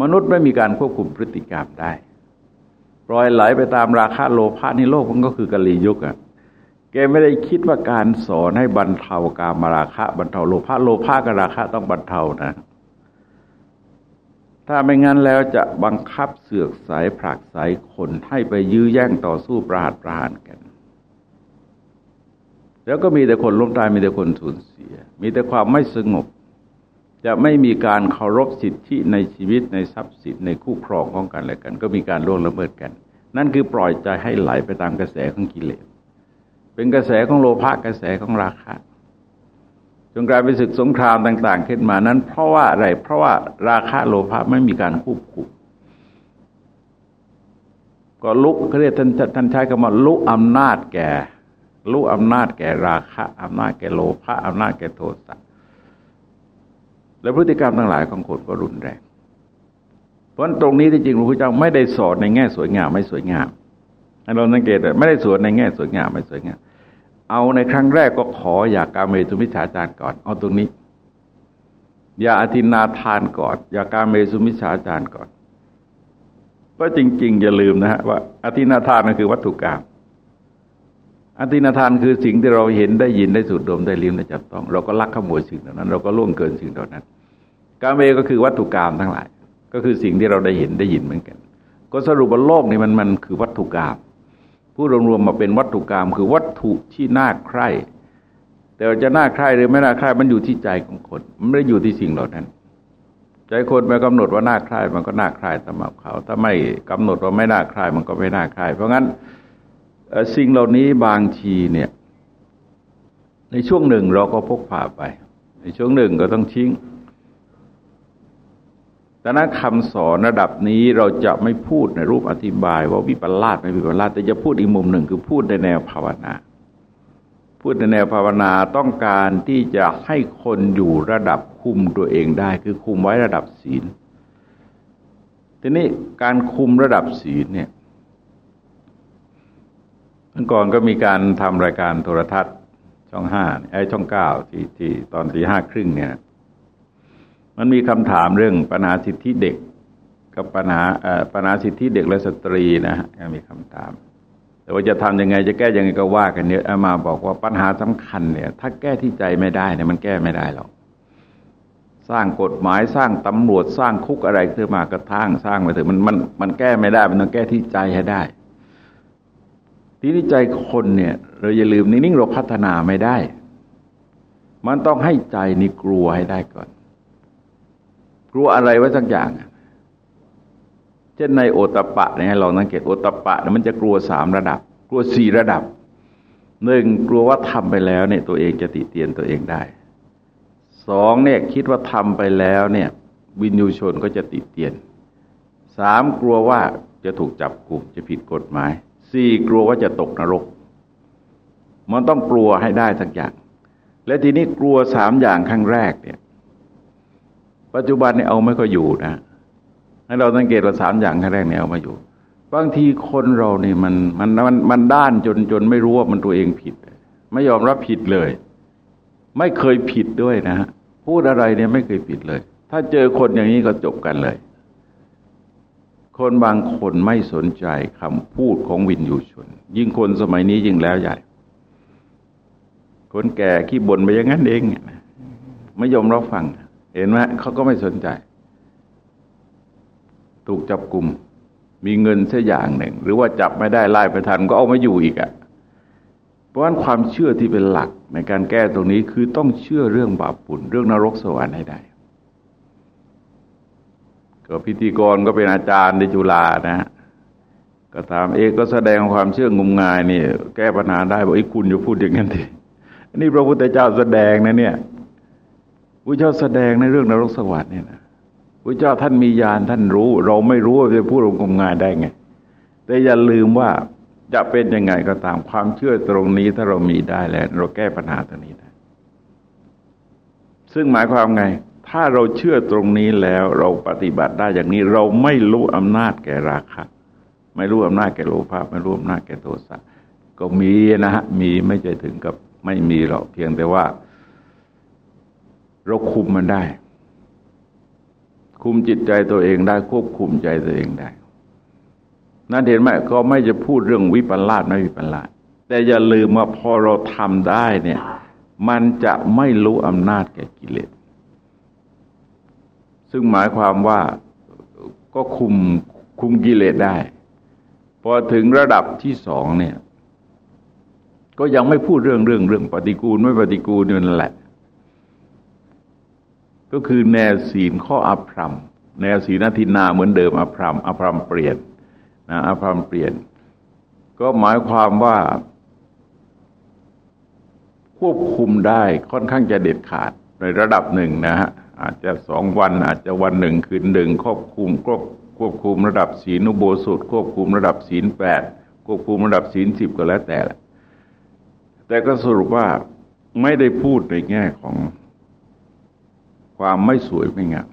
มนุษย์ไม่มีการควบคุมพฤติกรรมได้ ปล่อยไหลไปตามราคาโลภะนี่โลกมันก็คือกะลียุกอะแกไม่ได้คิดว่าการสอนให้บรรเทาการมาราคะบรรเทาโลภะโลภะกับราคะต้องบรรเทานะ ถ้าไม่งั้นแล้วจะบังคับเสือกสายผลักสายคนให้ไปยื้อแย่งต่อสู้ประหารประหารกัน แล้วก็มีแต่คนล้มตายมีแต่คนสูญเสีย มีแต่ความไม่สงบ จะไม่มีการเคารพสิทธิในชีวิตในทรัพย์สินในคู่ครองของกันและกัน ก็มีการล่วงละเมิดกัน นั่นคือปล่อยใจให้ไหลไปตามกระแสของกิเลส เป็นกระแสของโลภะกระแสของราคะจนกลายเป็นศึกสงครามต่าง ๆ ขึ้นมานั้น เพราะว่าอะไร เพราะว่าราคะโลภะไม่มีการควบคุมก็ลุกเขาเรียกท่านท่านใช้คำว่าลุอำนาจแก่ลุอำนาจแก่ราคะอำนาจแก่โลภะอำนาจแก่โทสะ และพฤติกรรมทั้งหลายของคนก็รุนแรง เพราะตรงนี้ที่จริงพระพุทธเจ้าไม่ได้สอนในแง่สวยงามไม่สวยงามเราสังเกตไม่ได้สอนในแง่สวยงามไม่สวยงาม เอาในครั้งแรกก็ขออยากการเมตุมิจฉาจารก่อน เอาตรงนี้ อย่าอธินาทานก่อน อย่าการเมสุมิจฉาจารก่อนเพราะจริง ๆ อย่าลืมนะฮะว่าอธินาทานนั่นคือวัตถุกรรมอธินาทานคือสิ่งที่เราเห็นได้ยินได้สูดดมได้ลิ้มได้จับต้อง เราก็ลักขโมยสิ่งเหล่านั้น เราก็ล่วงเกินสิ่งเหล่านั้น การเมก็คือวัตถุกรรมทั้งหลาย ก็คือสิ่งที่เราได้เห็นได้ยินเหมือนกัน ก็สรุปว่าโลกนี้มันมันคือวัตถุกรรมผู้รวมๆมาเป็นวัตถุกรรมคือวัตถุที่น่าใคร่ แต่จะน่าใคร่หรือไม่น่าใคร่มันอยู่ที่ใจของคน มันไม่ได้อยู่ที่สิ่งเหล่านั้น ใจคนไปกำหนดว่าน่าใคร่มันก็น่าใคร่สำหรับเขา ถ้าไม่กำหนดว่าไม่น่าใคร่มันก็ไม่น่าใคร่เพราะงั้นสิ่งเหล่านี้บางทีเนี่ย ในช่วงหนึ่งเราก็พกพาไป ในช่วงหนึ่งก็ต้องทิ้ง แต่นั้นคำสอนระดับนี้เราจะไม่พูดในรูปอธิบาย ว่าวิปลาสไม่วิปลาสแต่จะพูดอีกมุมหนึ่งคือพูดในแนวภาวนา พูดในแนวภาวนาต้องการที่จะให้คนอยู่ระดับคุมตัวเองได้ คือคุมไว้ระดับศีล ทีนี้การคุมระดับศีลเนี่ยเมื่อก่อนก็มีการทำรายการโทรทัศน์ช่องห้าไอ้ช่องเก้าที่ที่ตอนสี่ห้าครึ่งเนี่ย มันมีคำถามเรื่องปัญหาสิทธิเด็ก กับปัญหาปัญหาสิทธิเด็กและสตรีนะฮะมีคำถาม แต่ว่าจะทำยังไงจะแก้ยังไงก็ว่ากันเนี่ยอามาบอกว่าปัญหาสำคัญเนี่ย ถ้าแก้ที่ใจไม่ได้เนี่ยมันแก้ไม่ได้หรอกสร้างกฎหมายสร้างตำรวจสร้างคุกอะไรขึ้นมากระทั่งสร้างไปถอะมันมันมันแก้ไม่ได้ มันต้องแก้ที่ใจให้ได้ที่นี่ใจคนเนี่ย เราอย่าลืมนิ่งๆเราพัฒนาไม่ได้ มันต้องให้ใจนี่กลัวให้ได้ก่อน ลัวอะไรไว้สักอย่างเช่นในโอตปะเนี่ยเราสังเกตโอตปะเนี่ยมันจะกลัวสามระดับ กลัวสี่ระดับหนึ่งกลัวว่าทำไปแล้วเนี่ยตัวเองจะติเตียนตัวเองได้สองเนี่ยคิดว่าทำไปแล้วเนี่ยวินยูชนก็จะติเตียนสามกลัวว่าจะถูกจับกลุ่มจะผิดกฎหมายสี่กลัวว่าจะตกนรก มันต้องกลัวให้ได้สักอย่าง และทีนี้กลัวสามอย่างครั้งแรกเนี่ย ปัจจุบันเนี่ยเอาไม่ค่อยอยู่นะให้เราสังเกตว่าสามอย่างแรกเนี่ยเอามาอยู่ บางทีคนเราเนี่ยมันมันมันมันด้านจนจนไม่รู้ว่ามันตัวเองผิด ไม่ยอมรับผิดเลย ไม่เคยผิดด้วยนะฮะพูดอะไรเนี่ยไม่เคยผิดเลย ถ้าเจอคนอย่างนี้ก็จบกันเลย คนบางคนไม่สนใจคำพูดของวินยูชน ยิ่งคนสมัยนี้ยิ่งแล้วใหญ่ คนแก่ขี้บ่นไปอย่างนั้นเอง ไม่ยอมรับฟังเเห็นไหมเขาก็ไม่สนใจ ถูกจับกลุ่ม มีเงินเสักอย่างหนึ่ง หรือว่าจับไม่ได้ไล่ไปทันก็เอามาอยู่อีกอะ่ะ เพราะฉะนั้นความเชื่อที่เป็นหลักในการแก้ตรงนี้คือต้องเชื่อเรื่องบาปบุญเรื่องนรกสวรรค์ให้ได้ก็พิธีกรก็เป็นอาจารย์ในจุฬานะฮะก็ถามเอกก็แสดงความเชื่องมงายนี่ แก้ปัญหาได้บอกไอ้คุณอย่าพูดอย่างนั้นทีอันนี้พระพุทธเจ้าแสดงนะเนี่ย พระเจ้าแสดงในเรื่องนรกสวรรค์เนี่ยนะพระเจ้าท่านมีญาณท่านรู้ เราไม่รู้จะพูดงมงายได้ไง แต่อย่าลืมว่าจะเป็นยังไงก็ตามความเชื่อตรงนี้ถ้าเรามีได้แล้ว เราแก้ปัญหาตรงนี้ได้ ซึ่งหมายความไง ถ้าเราเชื่อตรงนี้แล้วเราปฏิบัติได้อย่างนี้ เราไม่รู้อำนาจแก่ราคะไม่รู้อำนาจแก่โลภะไม่รู้อำนาจแก่โทสะก็มีนะฮะมีไม่ใจถึงกับไม่มีหรอกเพียงแต่ว่า เราคุมมันได้ คุมจิตใจตัวเองได้ ควบคุมใจตัวเองได้ นั่นเห็นไหมก็ไม่จะพูดเรื่องวิปลาสไม่วิปลาสแต่อย่าลืมว่าพอเราทำได้เนี่ย มันจะไม่รู้อำนาจแก่กิเลส ซึ่งหมายความว่าก็คุมคุมกิเลสได้ พอถึงระดับที่สองเนี่ย ก็ยังไม่พูดเรื่องเรื่องเรื่องปฏิกูลไม่ปฏิกูลนั่นแหละ ก็คือแนวศีลข้ออภรรมแนวศีลนาทินาเหมือนเดิมอภรรมอภรรมเปลี่ยนนะอภรรมเปลี่ยน ก็หมายความว่า ควบคุมได้ค่อนข้างจะเด็ดขาดในระดับหนึ่งนะฮะอาจจะสองวันอาจจะวันหนึ่งคืนหนึ่งควบคุมควบควบคุมระดับศีลนุโบสถควบคุมระดับศีลแปดควบคุมระดับศีลสิบก็แล้วแต่แต่ก็สรุปว่าไม่ได้พูดในแง่ของ ความไม่สวยไม่งาม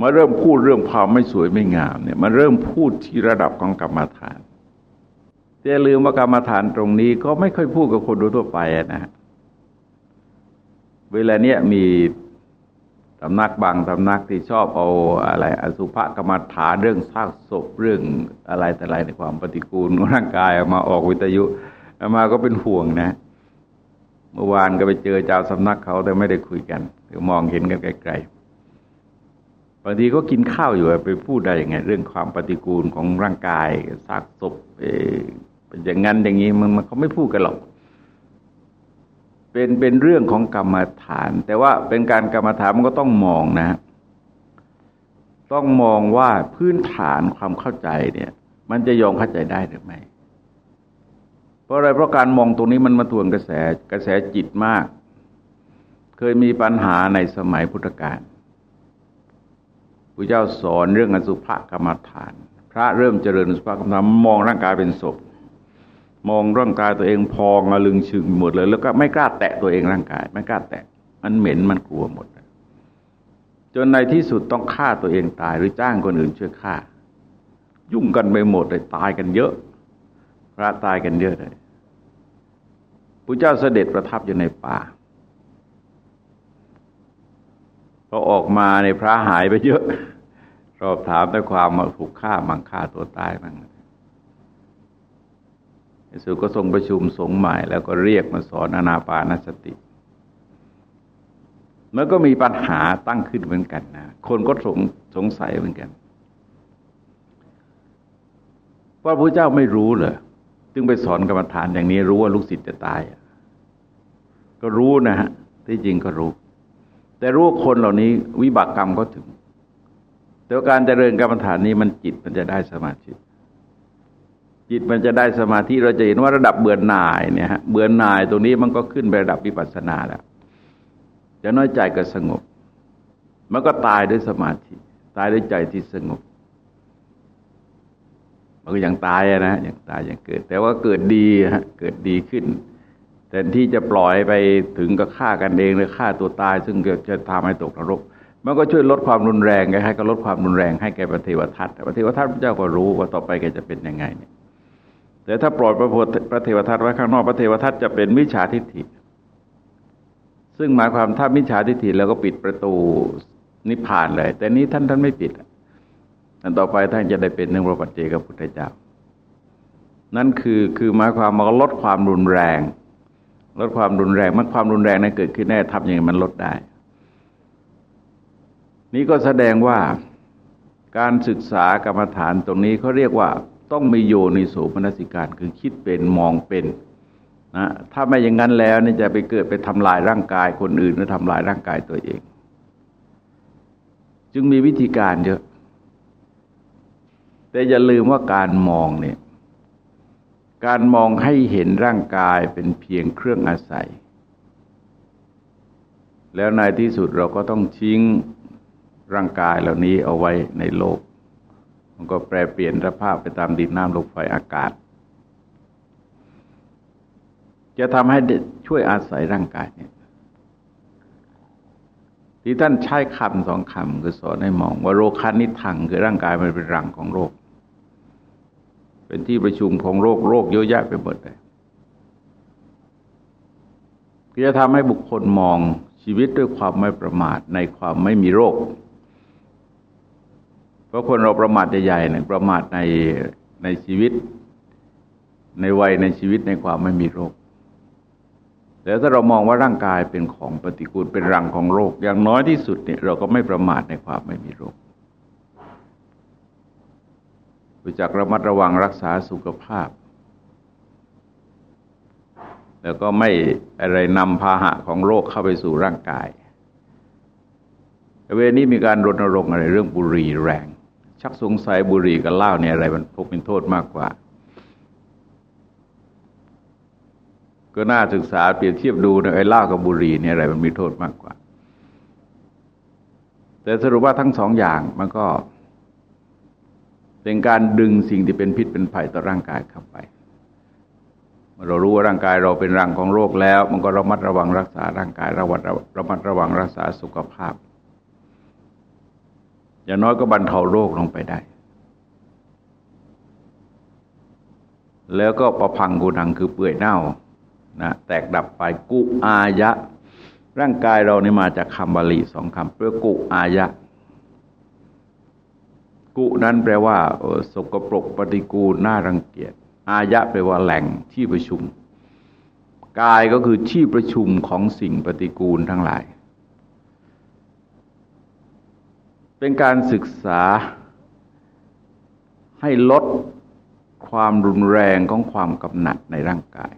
มาเริ่มพูดเรื่องความไม่สวยไม่งามเนี่ยมาเริ่มพูดที่ระดับของกรรมฐานแต่ลืมว่ากรรมฐานตรงนี้ก็ไม่ค่อยพูดกับคนทั่วไปนะเวลาเนี้ยมีตำนักบางตำนักที่ชอบเอาอะไร อสุภกรรมฐานเรื่องซากศพเรื่องอะไรแต่ไรในความปฏิกูลของร่างกายออกมาออกวิทยุมาก็เป็นห่วงนะ เมื่อวานก็ไปเจอเจ้าสำนักเขาแต่ไม่ได้คุยกันเดี๋ยวมองเห็นกันไกลๆบางทีก็กินข้าวอยู่ไปพูดได้ยังไง เรื่องความปฏิกูลของร่างกายซากศพเอเป็นอย่างนั้นอย่างนี้มันมันเขาไม่พูดกันหรอก เป็นเป็นเรื่องของกรรมฐาน แต่ว่าเป็นการกรรมฐานมันก็ต้องมองนะ ต้องมองว่าพื้นฐานความเข้าใจเนี่ย มันจะยอมเข้าใจได้หรือไม่ เพราะอะไรเพราะการมองตรงนี้มันมาทวนกระแสกระแสจิตมาก เคยมีปัญหาในสมัยพุทธกาลพระเจ้าสอนเรื่องอสุภกรรมฐาน พระเริ่มเจริญอสุภกรรมฐานมองร่างกายเป็นศพ มองร่างกายตัวเองพองอลึงชึงหมดเลย แล้วก็ไม่กล้าแตะตัวเองร่างกาย ไม่กล้าแตะมันเหม็นมันกลัวหมดจนในที่สุดต้องฆ่าตัวเองตายหรือจ้างคนอื่นช่วยฆ่า ยุ่งกันไปหมดเลยตายกันเยอะ พระตายกันเยอะเลยพระเจ้าเสด็จประทับอยู่ในป่าพอออกมาในพระหายไปเยอะสอบถามแต่ความมาถูกฆ่ามังฆ่าตัวตายมังสุก็ทรงประชุมสงฆ์ใหม่แล้วก็เรียกมาสอนอนาปานสติมันก็มีปัญหาตั้งขึ้นเหมือนกันนะ คนก็สงสงสัยเหมือนกัน ว่าพระเจ้าไม่รู้เหรอ จึงไปสอนกรรมฐานอย่างนี้รู้ว่าลูกศิษย์จะตาย ก็รู้นะฮะที่จริงก็รู้ แต่รู้คนเหล่านี้วิบากกรรมก็ถึง แต่การเจริญกรรมฐานนี้มันจิตมันจะได้สมาธิจิตมันจะได้สมาธิเราจะเห็นว่าระดับเบื่อหน่ายเนี่ยฮะเบื่อหน่ายตรงนี้มันก็ขึ้นไประดับวิปัสสนาแล้วจะน้อยใจก็สงบ มันก็ตายด้วยสมาธิ ตายด้วยใจที่สงบ มันก็ยังตายนะยังตายยังเกิด แต่ว่าเกิดดีฮะเกิดดีขึ้น แต่ที่จะปล่อยไปถึงกับฆ่ากันเองหรือฆ่าตัวตาย ซึ่งจะทำให้ตกนรก มันก็ช่วยลดความรุนแรงให้ก็ลดความรุนแรงให้แก่พระเทวทัตพระเทวทัตพระเจ้าก็รู้ว่าต่อไปแกจะเป็นยังไงเนี่ยแต่ถ้าปล่อยพระพระเทวทัตไว้ข้างนอกพระเทวทัตจะเป็นมิจฉาทิฏฐิ ซึ่งหมายความถ้ามิจฉาทิฏฐิแล้วก็ปิดประตูนิพพานเลย แต่นี้ท่านท่านไม่ปิดอ นั่นต่อไปท่านจะได้เป็นหนึ่งพระปัจเจกพุทธเจ้า นั่นคือคือหมายความมาลดความรุนแรง ลดความรุนแรงมันความรุนแรงนั้นเกิดขึ้นแน่ทำอย่างมันลดได้ นี้ก็แสดงว่าการศึกษากรรมฐานตรงนี้เขาเรียกว่าต้องมีโยนิโสมนสิการคือคิดเป็นมองเป็นนะถ้าไม่อย่างนั้นแล้วนี่จะไปเกิดไปทำลายร่างกายคนอื่นหรือทำลายร่างกายตัวเอง จึงมีวิธีการเยอะ แต่อย่าลืมว่าการมองเนี่ย การมองให้เห็นร่างกายเป็นเพียงเครื่องอาศัย แล้วในที่สุดเราก็ต้องทิ้งร่างกายเหล่านี้เอาไว้ในโลก มันก็แปรเปลี่ยนสภาพไปตามดินน้ำลมไฟอากาศ จะทำให้ช่วยอาศัยร่างกายเนี่ยที่ท่านใช้คำสองคำคือสอนให้มองว่าโรคคันิทังคือร่างกายมันเป็นรังของโรค เป็นที่ประชุมของโรคโรคเยอะแยะไปหมดเลยก็จะทำให้บุคคลมองชีวิตด้วยความไม่ประมาทในความไม่มีโรค เพราะคนเราประมาทใหญ่ๆเนี่ยประมาทในในชีวิต ในวัยในชีวิตในความไม่มีโรค แต่ถ้าเรามองว่าร่างกายเป็นของปฏิกูลเป็นรังของโรค อย่างน้อยที่สุดเนี่ยเราก็ไม่ประมาทในความไม่มีโรค รู้จักระมัดระวังรักษาสุขภาพ แล้วก็ไม่อะไรนำพาหะของโรคเข้าไปสู่ร่างกาย เวลนี้มีการรณรงค์อะไรเรื่องบุหรี่แรง ชักสงสัยบุหรี่กับเหล้าเนี่ยอะไรมันพกเป็นโทษมากกว่า ก็น่าศึกษาเปรียบเทียบดูนะไอ้เหล้ากับบุหรี่เนี่ยอะไรมันมีโทษมากกว่า แต่สรุปว่าทั้งสองอย่างมันก็ เป็นการดึงสิ่งที่เป็นพิษเป็นภัยต่อร่างกายเข้าไปเรารู้ว่าร่างกายเราเป็นรังของโรคแล้ว มันก็ระมัดระวังรักษาร่างกายระวัดระมัดระวังรักษาสุขภาพ อย่างน้อยก็บรรเทาโรคลงไปได้ แล้วก็ประพังกุนังคือเปื่อยเน่านะแตกดับไปกุอายะ ร่างกายเรานี่มาจากคำบาลีสองคำเพื่อกุอายะ กุนั้นแปลว่า สกปรกปฏิกูลน่ารังเกียจอายะแปลว่าแหล่งที่ประชุม กายก็คือที่ประชุมของสิ่งปฏิกูลทั้งหลาย เป็นการศึกษาให้ลดความรุนแรงของความกำหนัดในร่างกาย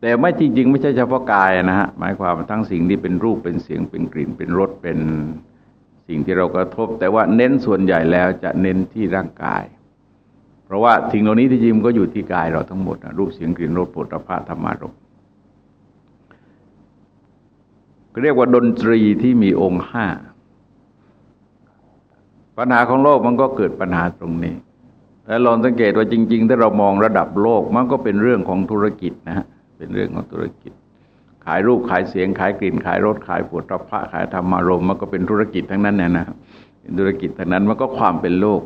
แต่ไม่จริง ๆ ไม่ใช่เฉพาะกายนะฮะหมายความทั้งสิ่งที่เป็นรูปเป็นเสียงเป็นกลิ่นเป็นรสเป็น สิ่งที่เรากระทบ แต่ว่าเน้นส่วนใหญ่แล้วจะเน้นที่ร่างกาย เพราะว่าสิ่งเหล่านี้ที่จริงก็อยู่ที่กายเราทั้งหมดนะรูปเสียงกลิ่นรสปุถะพะธรรมารมเรียกว่าดนตรีที่มีองค์ห้าปัญหาของโลกมันก็เกิดปัญหาตรงนี้แต่ลองสังเกตว่าจริง ๆ ถ้าเรามองระดับโลกมันก็เป็นเรื่องของธุรกิจนะฮะเป็นเรื่องของธุรกิจ ขายรูปขายเสียงขายกลิ่นขายรสขายผวดพระขายธรรมารมมันก็เป็นธุรกิจทั้งนั้นเนี่ยนะเป็นธุรกิจทั้งนั้นมันก็ความเป็นโลก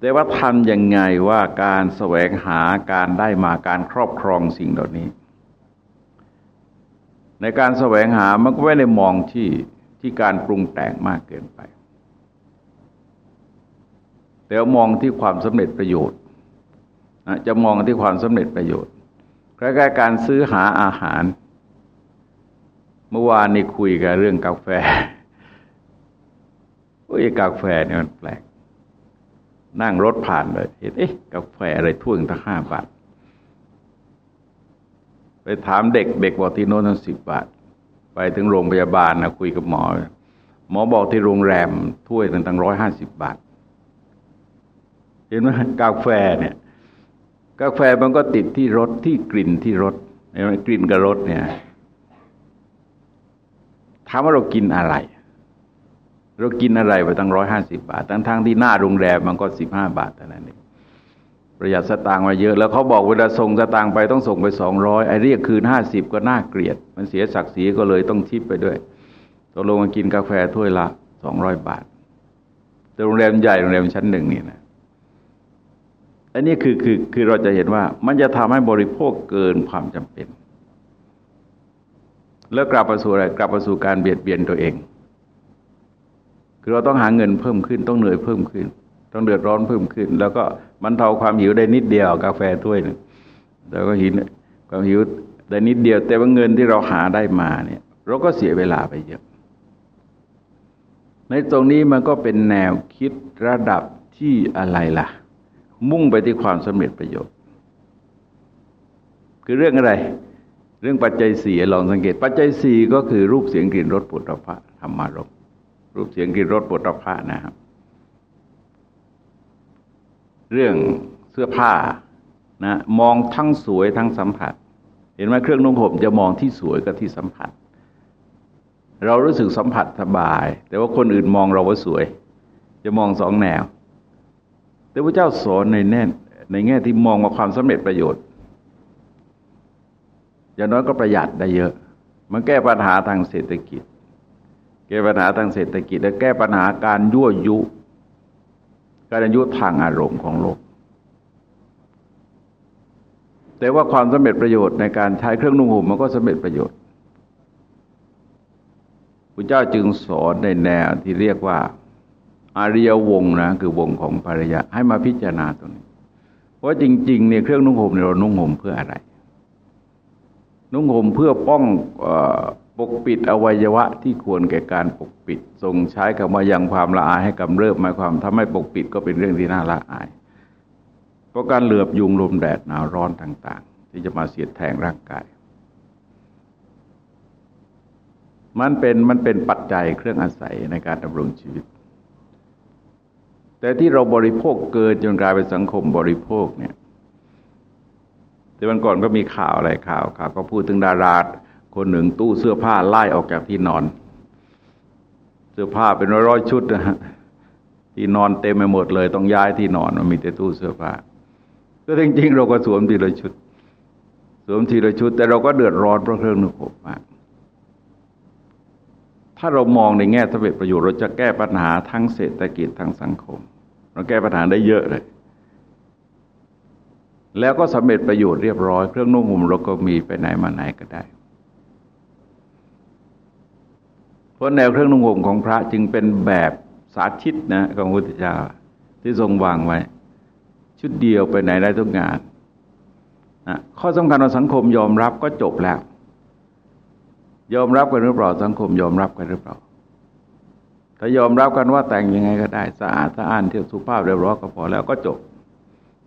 แต่ว่าทำยังไงว่าการแสวงหาการได้มาการครอบครองสิ่งเหล่านี้ ในการแสวงหามันก็ไม่ได้มองที่ที่การปรุงแต่งมากเกินไป แต่มองที่ความสำเร็จประโยชน์จะมองที่ความสำเร็จประโยชน์ใกล้ๆการซื้อหาอาหาร เมื่อวานนี้คุยกันเรื่องกาแฟโอ้ยกาแฟเนี่ยมันแปลก นั่งรถผ่านเลยเห็นเอ๊ะกาแฟอะไรถ้วยตั้งห้าบาท ไปถามเด็กเด็กบอกที่โน้นตั้งสิบบาท ไปถึงโรงพยาบาลนะคุยกับหมอ หมอบอกที่โรงแรมถ้วยตั้งร้อยห้าสิบบาท เห็นไหมกาแฟเนี่ยกาแฟมันก็ติดที่รสที่กลิ่นที่รสเห็นไหมกลิ่นกับรสเนี่ยามว่าเรากินอะไร เรากินอะไรไปตั้งร้อยห้าสิบาท ทั้งทางที่หน้าโรงแรมมันก็สิบห้าบาทเท่านั้นเองประหยัดสตางค์มาเยอะ แล้วเขาบอกเวลาส่งสตางค์ไปต้องส่งไปสองร้อยไอ้เรียกคืนห้าสิบก็น่าเกลียด มันเสียศักดิ์ศรีก็เลยต้องทิปไปด้วยตกลงมากินกาแฟถ้วยละสองร้อยบาทแต่โรงแรมใหญ่โรงแรมชั้นหนึ่งนี่นะอันนี้คือคือคือเราจะเห็นว่ามันจะทำให้บริโภคเกินความจำเป็น แล้วกลับมาสู่อะไรกลับมาสู่การเบียดเบียนตัวเอง คือเราต้องหาเงินเพิ่มขึ้นต้องเหนื่อยเพิ่มขึ้น ต้องเดือดร้อนเพิ่มขึ้น แล้วก็มันเทาความหิวได้นิดเดียวกาแฟถ้วยหนึ่งแล้วก็หินความหิวได้นิดเดียว แต่ว่าเงินที่เราหาได้มาเนี่ย เราก็เสียเวลาไปเยอะ ในตรงนี้มันก็เป็นแนวคิดระดับที่อะไรล่ะ มุ่งไปที่ความสำเร็จประโยชน์ คือเรื่องอะไร เรื่องปัจจัยสี่ลองสังเกต ปัจจัยสี่ก็คือรูปเสียงกลิ่นรสปุถะพระธรรมารมรูปเสียงกลิ่นรสปุถะพะนะครับ เรื่องเสื้อผ้านะมองทั้งสวยทั้งสัมผัส เห็นไหมเครื่องนุ่งห่มจะมองที่สวยกับที่สัมผัส เรารู้สึกสัมผัสสบาย แต่ว่าคนอื่นมองเราว่าสวย จะมองสองแนว แต่พระเจ้าสอนในแน่ในแง่ที่มองว่าความสำเร็จประโยชน์ อย่างน้อยก็ประหยัดได้เยอะ มันแก้ปัญหาทางเศรษฐกิจ แก้ปัญหาทางเศรษฐกิจ และแก้ปัญหาการยั่วยุ การยุทางอารมณ์ของโลก แต่ว่าความสำเร็จประโยชน์ในการใช้เครื่องนุ่งห่มมันก็สำเร็จประโยชน์พระเจ้าจึงสอนในแนวที่เรียกว่าอาริยวงนะคือวงของภรรยาให้มาพิจารณาตรงนี้ เพราะจริงๆเนี่ยเครื่องนุ่งห่มเรานุ่งห่มเพื่ออะไร นุ่งห่มเพื่อป้องปกปิดอวัยวะที่ควรแก่การปกปิด ทรงใช้คำว่ายังความละอายให้กำเริบหมายความทำให้ปกปิดก็เป็นเรื่องที่น่าละอาย เพราะการเหลือบยุงลมแดดหนาวร้อนต่าง ๆ ที่จะมาเสียดแทงร่างกาย มันเป็นมันเป็นปัจจัยเครื่องอาศัยในการดำรงชีวิต แต่ที่เราบริโภคเกินจนกลายเป็นสังคมบริโภคเนี่ย แต่วันก่อนก็มีข่าวอะไรข่าวข่าวก็พูดถึงดาราคนหนึ่งตู้เสื้อผ้าไล่ออกจากที่นอน เสื้อผ้าเป็นร้อยๆชุดนะฮะที่นอนเต็มไปหมดเลย ต้องย้ายที่นอนมันมีแต่ตู้เสื้อผ้าก็จริงๆเราก็สวมทีละชุด สวมทีละชุด แต่เราก็เดือดร้อนเพราะเครื่องนุ่งห่มมากถ้าเรามองในแง่สำเร็จประโยชน์เราจะแก้ปัญหาทั้งเศรษฐกิจทั้งสังคม เราแก้ปัญหาได้เยอะเลย แล้วก็สำเร็จประโยชน์เรียบร้อย เครื่องนุ่งห่มเราก็มีไปไหนมาไหนก็ได้ เพราะแนวเครื่องนุ่งห่มของพระจึงเป็นแบบสาธิตนะของพระพุทธเจ้าที่ทรงวางไว้ ชุดเดียวไปไหนได้ทุกงานนะข้อสำคัญของสังคมยอมรับก็จบแล้ว ยอมรับกันหรือเปล่าสังคมยอมรับกันหรือเปล่าถ้ายอมรับกันว่าแต่งยังไงก็ได้สะอาดสะอ้านเที่ยวสุภาพเรียบร้อยก็พอแล้วก็จบ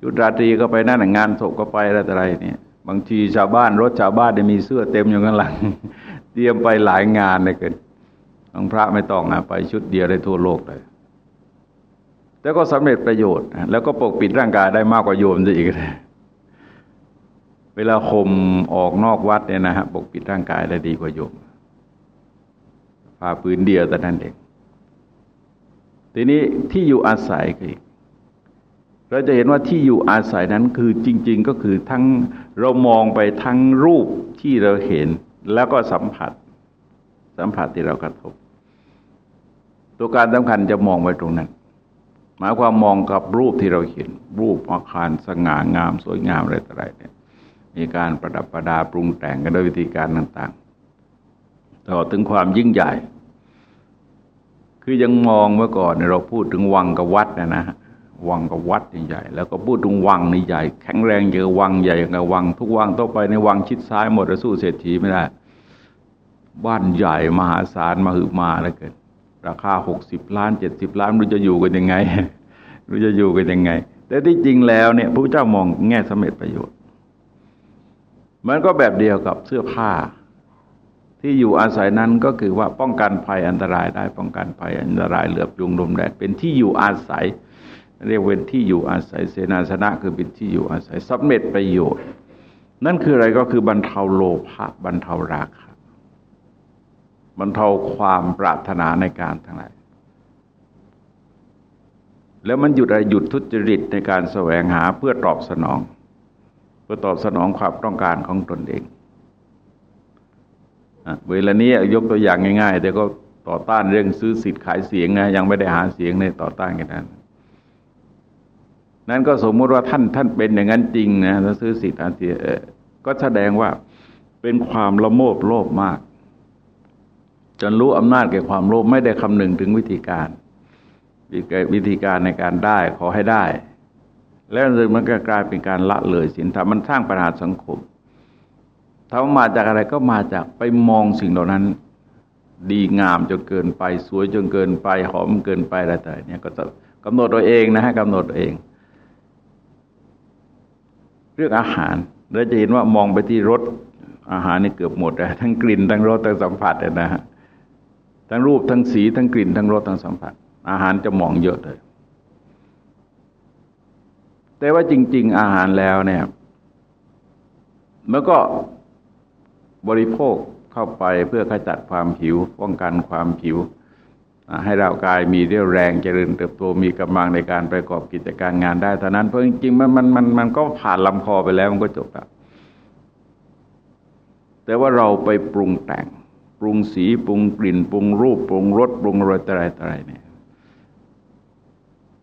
ยุดราตรีก็ไปนั่นงานศพก็ไปอะไรอะไรเนี่ยบางทีชาวบ้านรถชาวบ้านได้มีเสื้อเต็มอยู่ข้างหลัง เตรียมไปหลายงานเลยเกินของพระไม่ต้องนะไปชุดเดียวได้ทั่วโลกเลยแต่ก็สำเร็จประโยชน์ แล้วก็ปกปิดร่างกายได้มากกว่าโยมซะอีกเลยเวลาคมออกนอกวัดเนี่ยนะฮะปกปิดร่างกายได้ดีกว่าโยมผ้าปืนเดียวแต่นั้นเองทีนี้ที่อยู่อาศัยคือ เราจะเห็นว่าที่อยู่อาศัยนั้นคือจริง ๆ ก็คือทั้งเรามองไปทั้งรูปที่เราเห็นแล้วก็สัมผัส สัมผัสที่เรากระทบ ตัวการสำคัญจะมองไปตรงนั้น หมายความมองกับรูปที่เราเห็น รูปอาคารสง่างาม สวยงามอะไรต่ออะไรเนี่ยมีการประดับประดาปรุงแต่งกันด้วยวิธีการต่างๆ ต่อถึงความยิ่งใหญ่ คือยังมองเมื่อก่อนเราพูดถึงวังกับวัดนะนะ วังกับวัดใหญ่ แล้วก็พูดถึงวังนี่ใหญ่ แข็งแรงเยอะวังใหญ่กับวัง ทุกวังต้องไปในวังชิดซ้ายหมดสู้เศรษฐีไม่ได้ บ้านใหญ่มหาศาลมหึมาแล้วเกินราคาหกสิบล้านเจ็ดสิบล้านรู้จะอยู่กันยังไงรู้จะอยู่กันยังไง แต่ที่จริงแล้วเนี่ยพระพุทธเจ้ามองแง่สมเร็จประโยชน์ มันก็แบบเดียวกับเสื้อผ้าที่อยู่อาศัยนั้นก็คือว่าป้องกันภัยอันตรายได้ป้องกันภัยอันตรายเหลือบยุงลมแดดเป็นที่อยู่อาศัย เรียกเป็นที่อยู่อาศัยเสนาสนะคือเป็นที่อยู่อาศัยสำเร็จประโยชน์ นั่นคืออะไรก็คือบรรเทาโลภะบรรเทาราคะบรรเทาความปรารถนาในการทั้งหลายแล้วมันหยุดอะไรหยุดทุจริตในการแสวงหาเพื่อตอบสนอง เพื่อตอบสนองความต้องการของตนเองเวลานี้ยกตัวอย่างง่าย ๆ แต่ก็ต่อต้านเรื่องซื้อสิทธิ์ขายเสียงนะยังไม่ได้หาเสียงในต่อต้านกันนั้น นั้นก็สมมติว่าท่านท่านเป็นอย่างนั้นจริงนะถ้าซื้อสิทธิ์อาเสียก็แสดงว่าเป็นความละโมบโลภมาก จนรู้อำนาจแก่ความโลภไม่ได้คำนึงถึงวิธีการวิธีการในการได้ขอให้ได้ แล้วมันก็กลายเป็นการละเลยสินธรรมมันสร้างปัญหาสังคมถ้ามาจากอะไรก็มาจากไปมองสิ่งเหล่านั้น ดีงามจนเกินไป สวยจนเกินไปหอมเกินไปอะไรแต่เนี่ยก็กำหนดตัวเองนะฮะกำหนดตัวเอง เรื่องอาหารเราจะเห็นว่ามองไปที่รสอาหารนี่เกือบหมดเลยทั้งกลิ่นทั้งรสทั้งสัมผัสนะฮะทั้งรูปทั้งสีทั้งกลิ่นทั้งรสทั้งสัมผัส อาหารจะมองเยอะเลย แต่ว่าจริง ๆ อาหารแล้วเนี่ยมันก็บริโภคเข้าไปเพื่อขจัดความหิว ป้องกันความหิว ให้ร่างกายมีเรี่ยวแรงเจริญเติบโตมีกำลังในการประกอบกิจการงานได้เท่านั้นเพราะจริงๆมันมันมันมันก็ผ่านลำคอไปแล้วมันก็จบแล้วแต่ว่าเราไปปรุงแต่ง ปรุงสีปรุงกลิ่น ปรุงรูป ปรุงรสปรุงอะไรต่ออะไรต่ออะไรเนี่ย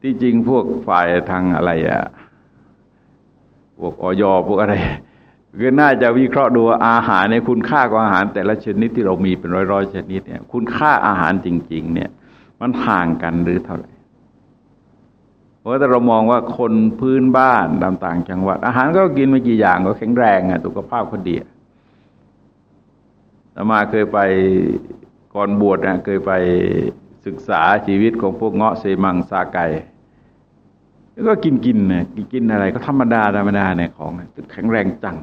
ที่จริงพวกฝ่ายทางอะไรอะพวกออยพวกอะไร คือน่าจะวิเคราะห์ดูอาหารในคุณค่าของอาหารแต่ละชนิดที่เรามีเป็นร้อยๆชนิดเนี่ย คุณค่าอาหารจริง ๆ เนี่ย มันห่างกันหรือเท่าไหร่เพราะถ้าเรามองว่าคนพื้นบ้านตามต่างจังหวัด อาหารก็กินไม่กี่อย่างก็แข็งแรงอะสุขภาพก็ดีแต่มาเคยไปก่อนบวชนะเคยไปศึกษาชีวิตของพวกเงาะเซมังซาไก่แล้วก็กินกินเนี่ยกินอะไรก็ธรรมดาธรรมดาเนี่ยของแข็งแรงจัง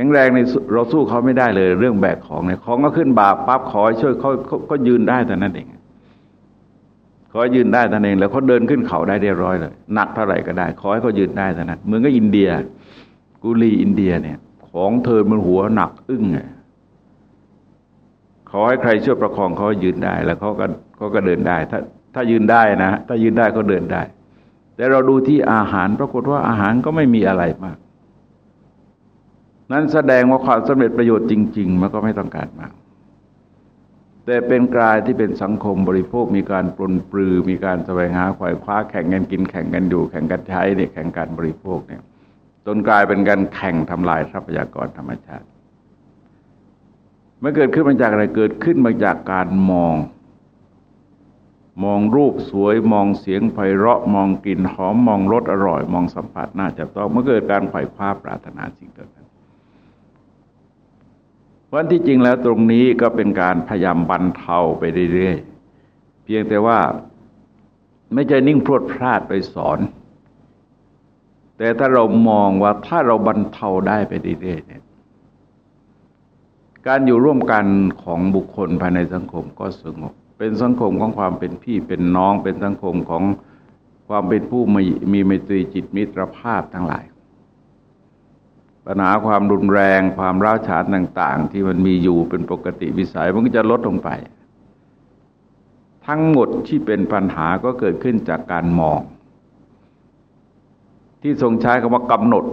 ข็งแรงในเราสู้เขาไม่ได้เลย เรื่องแบกของเนี่ยของก็ขึ้นบาปปั๊บขอช่วยเขาเขายืนได้แต่นั้นเองขอยืนได้แต่นั้นเอง แล้วเขาเดินขึ้นเขาได้เรียบร้อยเลยหนักเท่าไหร่ก็ได้ ขอให้เขายืนได้แต่นั้นเหมือนกับอินเดีย กุลีอินเดียเนี่ย ของเธอมันหัวหนักอึ้งไงขอให้ใครช่วยประคองเขายืนได้ แล้วเขาก็เขาก็เดินได้ ถ้าถ้ายืนได้นะถ้ายืนได้ก็เดินได้ แต่เราดูที่อาหารปรากฏว่าอาหารก็ไม่มีอะไรมาก นั้นแสดงว่าความสำเร็จประโยชน์จริง ๆ มันก็ไม่ต้องการมาก แต่เป็นกลายที่เป็นสังคมบริโภคมีการปลนปลือ มีการแสวงหาควายคว้าแข่งกันกินแข่งกันอยู่ แข่งกันใช้เนี่ยแข่งการบริโภคเนี่ยจนกลายเป็นการแข่งทำลายทรัพยากรธรรมชาติมันเกิดขึ้นมาจากอะไรเกิดขึ้นมาจากการมอง มองรูปสวยมองเสียงไพเราะ มองกลิ่นหอมมองรสอร่อย มองสัมผัสน่าจะต้องเมื่อเกิดการไขว่คว้าปรารถนาสิ่งต่าง วันที่จริงแล้วตรงนี้ก็เป็นการพยายามบรรเทาไปเรื่อยๆ เพียงแต่ว่าไม่ใช่นิ่งพรวดพลาดไปสอน แต่ถ้าเรามองว่าถ้าเราบรรเทาได้ไปเรื่อยๆเนี่ยการอยู่ร่วมกันของบุคคลภายในสังคมก็สงบ เป็นสังคมของความเป็นพี่เป็นน้อง เป็นสังคมของความเป็นผู้มีมีไมตรีจิตมิตรภาพทั้งหลาย ปัญหาความรุนแรงความร้าวฉานต่าง ๆ ที่มันมีอยู่เป็นปกติวิสัยมันก็จะลดลงไป ทั้งหมดที่เป็นปัญหาก็เกิดขึ้นจากการมอง ที่ทรงใช้คำว่ากำหนด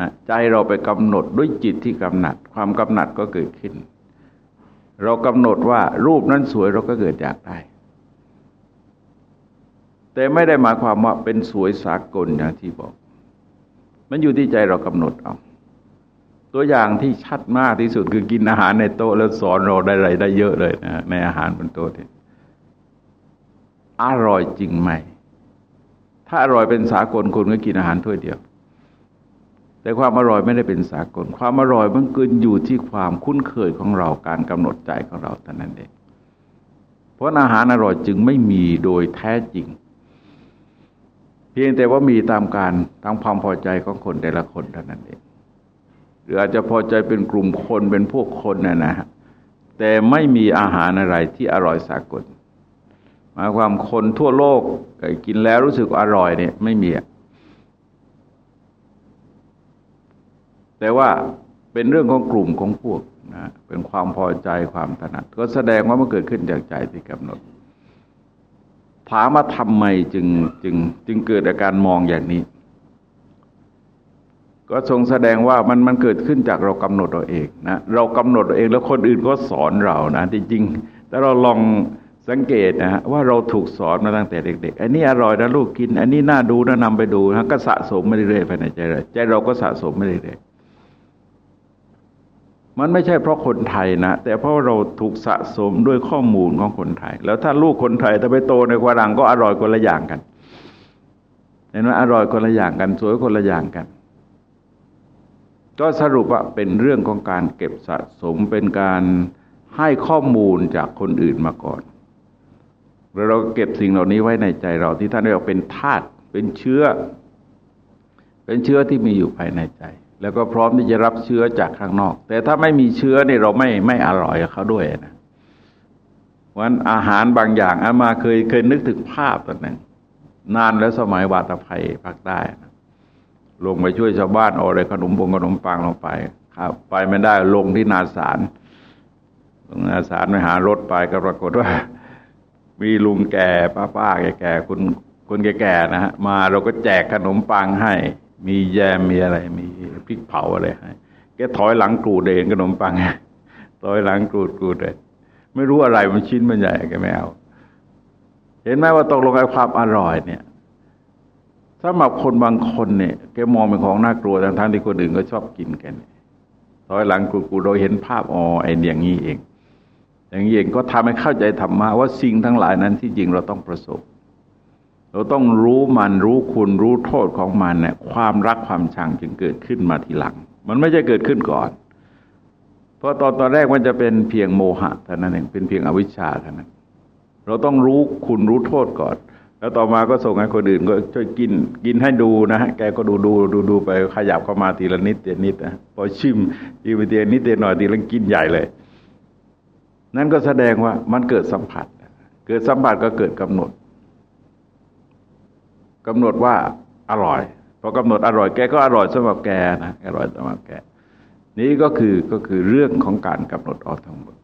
นะใจเราไปกำหนดด้วยจิตที่กำหนัด ความกำหนัดก็เกิดขึ้น เรากำหนดว่ารูปนั้นสวยเราก็เกิดอยากได้ แต่ไม่ได้หมายความว่าเป็นสวยสากลอย่างที่บอก มันอยู่ที่ใจเรากำหนดเอา ตัวอย่างที่ชัดมากที่สุดคือกินอาหารในโต๊ะแล้วสอนเราได้ไรได้เยอะเลยนะในอาหารบนโต๊ะที่อร่อยจริงไหม ถ้าอร่อยเป็นสากลคนก็กินอาหารถ้วยเดียว แต่ความอร่อยไม่ได้เป็นสากล ความอร่อยมันเกินอยู่ที่ความคุ้นเคยของเราการกำหนดใจของเราเท่านั้นเอง เพราะอาหารอร่อยจึงไม่มีโดยแท้จริง เพียงแต่ว่ามีตามการตามความพอใจของคนแต่ละคนเท่านั้นเอง หรืออาจจะพอใจเป็นกลุ่มคนเป็นพวกคนนะนะแต่ไม่มีอาหารอะไรที่อร่อยสากลหมายความคนทั่วโลกกินแล้วรู้สึกอร่อยเนี่ยไม่มีแต่ว่าเป็นเรื่องของกลุ่มของพวกนะเป็นความพอใจความถนัด ก็แสดงว่ามันเกิดขึ้นจากใจที่กำหนดถามว่าทำไมจึงจึงจึงเกิดอาการมองอย่างนี้ ก็ทรงแสดงว่ามันมันเกิดขึ้นจากเรากำหนดเราเองนะเรากำหนดเราเองแล้วคนอื่นก็สอนเรานะจริงๆแต่เราลองสังเกตนะฮะว่าเราถูกสอนมาตั้งแต่เด็ก ๆ อันนี้อร่อยนะลูกกิน อันนี้น่าดูนะนำไปดูนะก็สะสมไม่เรื่อยๆภายในใจเราใจเราก็สะสมไม่เรื่อยๆมันไม่ใช่เพราะคนไทยนะแต่เพราะเราถูกสะสมด้วยข้อมูลของคนไทย แล้วถ้าลูกคนไทยถ้าไปโตในกวารังก็อร่อยคนละอย่างกันเห็นไหมอร่อยคนละอย่างกัน สวยคนละอย่างกัน ก็สรุปว่าเป็นเรื่องของการเก็บสะสมเป็นการให้ข้อมูลจากคนอื่นมาก่อนแล้วเราเก็บสิ่งเหล่านี้ไว้ในใจเราที่ท่านเรียกว่าเป็นธาตุเป็นเชื้อ เป็นเชื้อที่มีอยู่ภายในใจ แล้วก็พร้อมที่จะรับเชื้อจากข้างนอก แต่ถ้าไม่มีเชื้อเนี่ยเราไม่ไม่อร่อยเขาด้วยนะวันอาหารบางอย่างอามาเคยเคยนึกถึงภาพตอนนั้นนานแล้วสมัยวาตภัยภาคใต้ ลงไปช่วยชาวบ้านเอาอะไรขนมปงขนมปังลงไป ครับ ไปไม่ได้ลงที่นาสารลงนาสารไปหารถไปก็ปรากฏว่า มีลุงแก่ป้าป้าแก่ๆคุณคนแก่ๆนะฮะมาเราก็แจกขนมปังให้ มีแยมมีอะไร มีพริกเผาอะไรให้แกถอยหลังกรูดเองขนมปังถอยหลังกรูดกรูดเลยไม่รู้อะไรมันชิ้นมันใหญ่แกไม่เอาเห็นไหมว่าตกลงไอ้ความอร่อยเนี่ย สำหรับคนบางคนเนี่ยแกมองเป็นของน่ากลัวทั้งที่คนอื่นก็ชอบกินกันถอยหลังกูกรูดเราเห็นภาพอ๋อไอ้อย่างนี้เอง อย่างนี้เองก็ทำให้เข้าใจธรรมะว่าสิ่งทั้งหลายนั้นที่จริงเราต้องประสบ เราต้องรู้มันรู้คุณรู้โทษของมันเนี่ยความรักความชังจึงเกิดขึ้นมาทีหลัง มันไม่ใช่เกิดขึ้นก่อน เพราะตอนตอนแรกมันจะเป็นเพียงโมหะเท่านั้นเองเป็นเพียงอวิชชาเท่านั้น เราต้องรู้คุณรู้โทษก่อน แล้วต่อมาก็ส่งให้คนอื่นก็ช่วยกินกินให้ดูนะฮะแกก็ดูดูดูดูไปขยับเข้ามาทีละนิดเตียนิดนะพอชิมทีไปเตียนิดเตียหน่อยทีละกินใหญ่เลย นั่นก็แสดงว่ามันเกิดสัมผัส เกิดสัมผัสก็เกิดกำหนดกำหนดว่าอร่อยพอกำหนดอร่อยแกก็อร่อยสำหรับแกนะอร่อยสำหรับแก นี้ก็คือก็คือเรื่องของการกำหนดออกทั้งหมด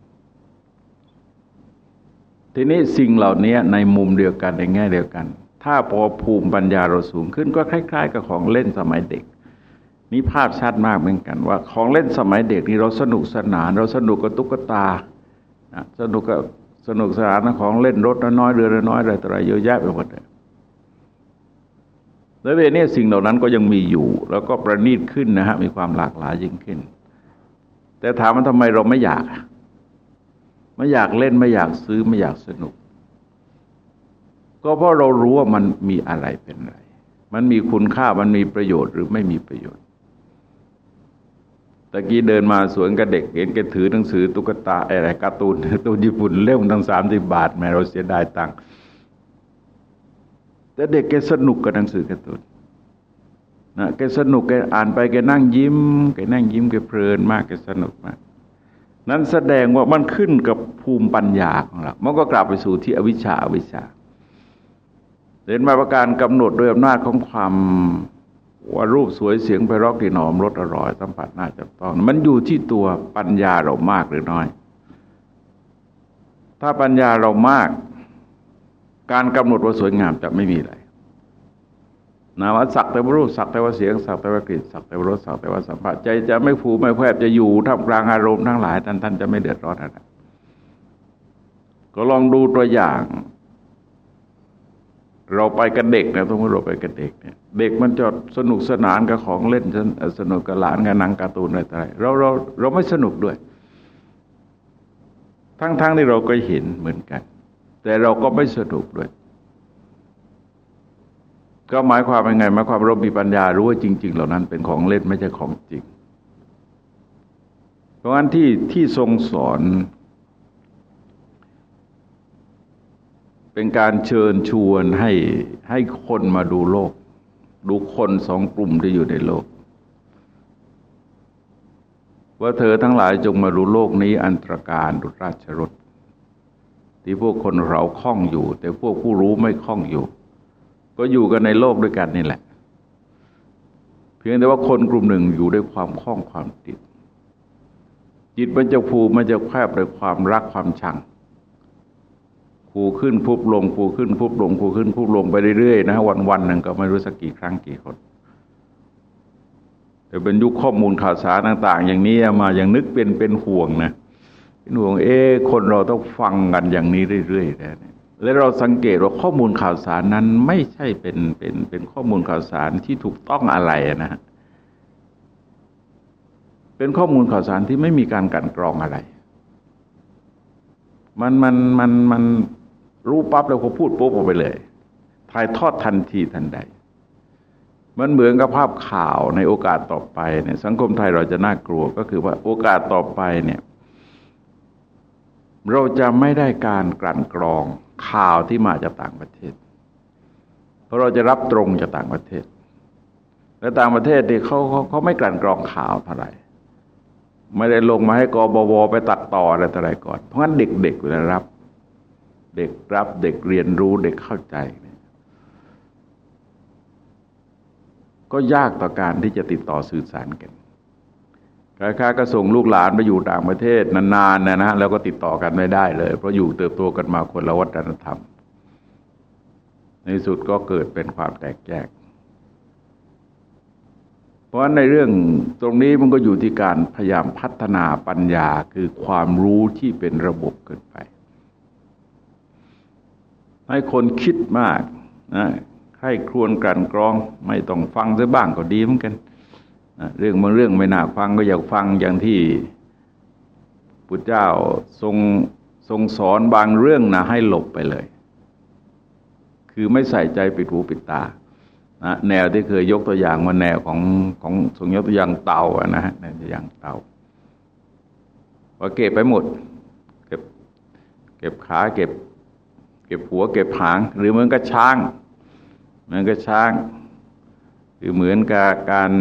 ทีนี้สิ่งเหล่านี้ในมุมเดียวกันในแง่เดียวกัน ถ้าพอภูมิปัญญาเราสูงขึ้นก็คล้าย ๆ กับของเล่นสมัยเด็กนี่ภาพชัดมากเหมือนกันว่า ของเล่นสมัยเด็กนี่เราสนุกสนาน เราสนุกกับตุ๊กตาสนุกกับสนุกสนานของเล่นรถน้อยเรือน้อยอะไรต่ออะไรเยอะแยะไปหมดเลยแล้วเวนี้สิ่งเหล่านั้นก็ยังมีอยู่ แล้วก็ประณีตขึ้นนะฮะมีความหลากหลายยิ่งขึ้น แต่ถามว่าทำไมเราไม่อยาก ไม่อยากเล่นไม่อยากซื้อไม่อยากสนุก ก็เพราะเรารู้ว่ามันมีอะไรเป็นอะไร มันมีคุณค่ามันมีประโยชน์หรือไม่มีประโยชน์ตะกี้เดินมาสวนกับเด็กเห็นแกถือหนังสือตุ๊กตาอะไรการ์ตูนตัวญี่ปุ่นเล่มตั้งสามสิบบาทแม้เราเสียดายตังค์แต่เด็กแกสนุกกับหนังสือการ์ตูนนะแกสนุกแกอ่านไปแกนั่งยิ้มแกนั่งยิ้มแกเพลินมากแกสนุกมาก นั้นแสดงว่ามันขึ้นกับภูมิปัญญาของเรา มันก็กลับไปสู่ที่อวิชชาอวิชชา เห็นมาประการกำหนดโดยอำนาจของความว่ารูปสวยเสียงไพเราะกลิ่นหอมรสอร่อยสัมผัสน่าจะต้อง มันอยู่ที่ตัวปัญญาเรามากหรือน้อย ถ้าปัญญาเรามาก การกำหนดว่าสวยงามจะไม่มีอะไร นาว่าสักแต่ว่ารูปสักแต่ว่าเสียงสักแต่ว่ากลิ่นสักแต่ว่ารสสักแต่ว่าสัมผัสใจจะไม่ฟูไม่แผบจะอยู่ท่ามกลางอารมณ์ทั้งหลายท่านท่านจะไม่เดือดร้อนอะไรก็ลองดูตัวอย่าง เราไปกับเด็กนะต้องเราไปกับเด็กเนี่ยเด็กมันจะสนุกสนานกับของเล่นสนุกกับหลานกับหนังการ์ตูนอะไรต่ออะไรเราเราเราไม่สนุกด้วย ทั้งๆที่เราก็เห็นเหมือนกัน แต่เราก็ไม่สนุกด้วย ก็หมายความยังไงหมายความเรามีปัญญารู้ว่าจริง ๆ เหล่านั้นเป็นของเล่นไม่ใช่ของจริง เพราะงั้นที่ที่ทรงสอน เป็นการเชิญชวนให้ให้คนมาดูโลก ดูคนสองกลุ่มที่อยู่ในโลก ว่าเธอทั้งหลายจงมาดูโลกนี้อันตรการดุราชรถที่พวกคนเราคล้องอยู่ แต่พวกผู้รู้ไม่คล้องอยู่ ก็อยู่กันในโลกด้วยกันนี่แหละ เพียงแต่ว่าคนกลุ่มหนึ่งอยู่ด้วยความคล้องความติด จิตมันจะผูมันจะแคบด้วยความรักความชังผูขึ้นพุบลงผูขึ้นพุบลงผูขึ้นพุบลงไปเรื่อยๆนะวันวันหนึ่งก็ไม่รู้สักกี่ครั้งกี่คนแต่เป็นยุคข้อมูลข่าวสารต่าง ๆ อย่างนี้มาอย่างนึกเป็นเป็นห่วงนะห่วงเอ๊คนเราต้องฟังกันอย่างนี้เรื่อยๆแล้ว และเราสังเกตว่าข้อมูลข่าวสารนั้นไม่ใช่เป็นเป็นเป็นข้อมูลข่าวสารที่ถูกต้องอะไรนะฮะเป็นข้อมูลข่าวสารที่ไม่มีการกันกรองอะไร มันมันมันมันรู้ปั๊บแล้วก็พูดปุ๊บออกไปเลย ถ่ายทอดทันทีทันใด มันเหมือนกับภาพข่าวในโอกาสต่อไปเนี่ยสังคมไทยเราจะน่ากลัวก็คือว่าโอกาสต่อไปเนี่ย เราจะไม่ได้การกลั่นกรองข่าวที่มาจากต่างประเทศ เพราะเราจะรับตรงจากต่างประเทศ และต่างประเทศที่เขาเขาเขาไม่กลั่นกรองข่าวเท่าไหร่ไม่ได้ลงมาให้กบวไปตัดต่ออะไรต่ออะไรก่อน เพราะงั้นเด็กๆเวลารับ เด็กรับเด็กเรียนรู้เด็กเข้าใจ ก็ยากต่อการที่จะติดต่อสื่อสารกัน คล้ายๆก็ส่งลูกหลานไปอยู่ต่างประเทศนานๆนะนะแล้วก็ติดต่อกันไม่ได้เลย เพราะอยู่เติบโตกันมาคนละวัฒนธรรม ในสุดก็เกิดเป็นความแตกแยก เพราะในเรื่องตรงนี้มันก็อยู่ที่การพยายามพัฒนาปัญญาคือความรู้ที่เป็นระบบเกินไป ให้คนคิดมากนะให้ครวนกลั่นกรอง ไม่ต้องฟังซะบ้างก็ดีเหมือนกัน เรื่องบางเรื่องไม่น่าฟังก็อยากฟังอย่างที่พุทธเจ้าทรงทรงสอนบางเรื่องนะให้หลบไปเลย คือไม่ใส่ใจปิดหูปิดตานะแนวที่เคยยกตัวอย่างมาแนวของของทรงยกตัวอย่างเตาอะนะแนวตัวอย่างเตาว่าเก็บไปหมด เก็บ เก็บขาเก็บ เก็บหัว เก็บหาง หรือเหมือนกับช้างเหมือนกับช้างคือเหมือนกับการ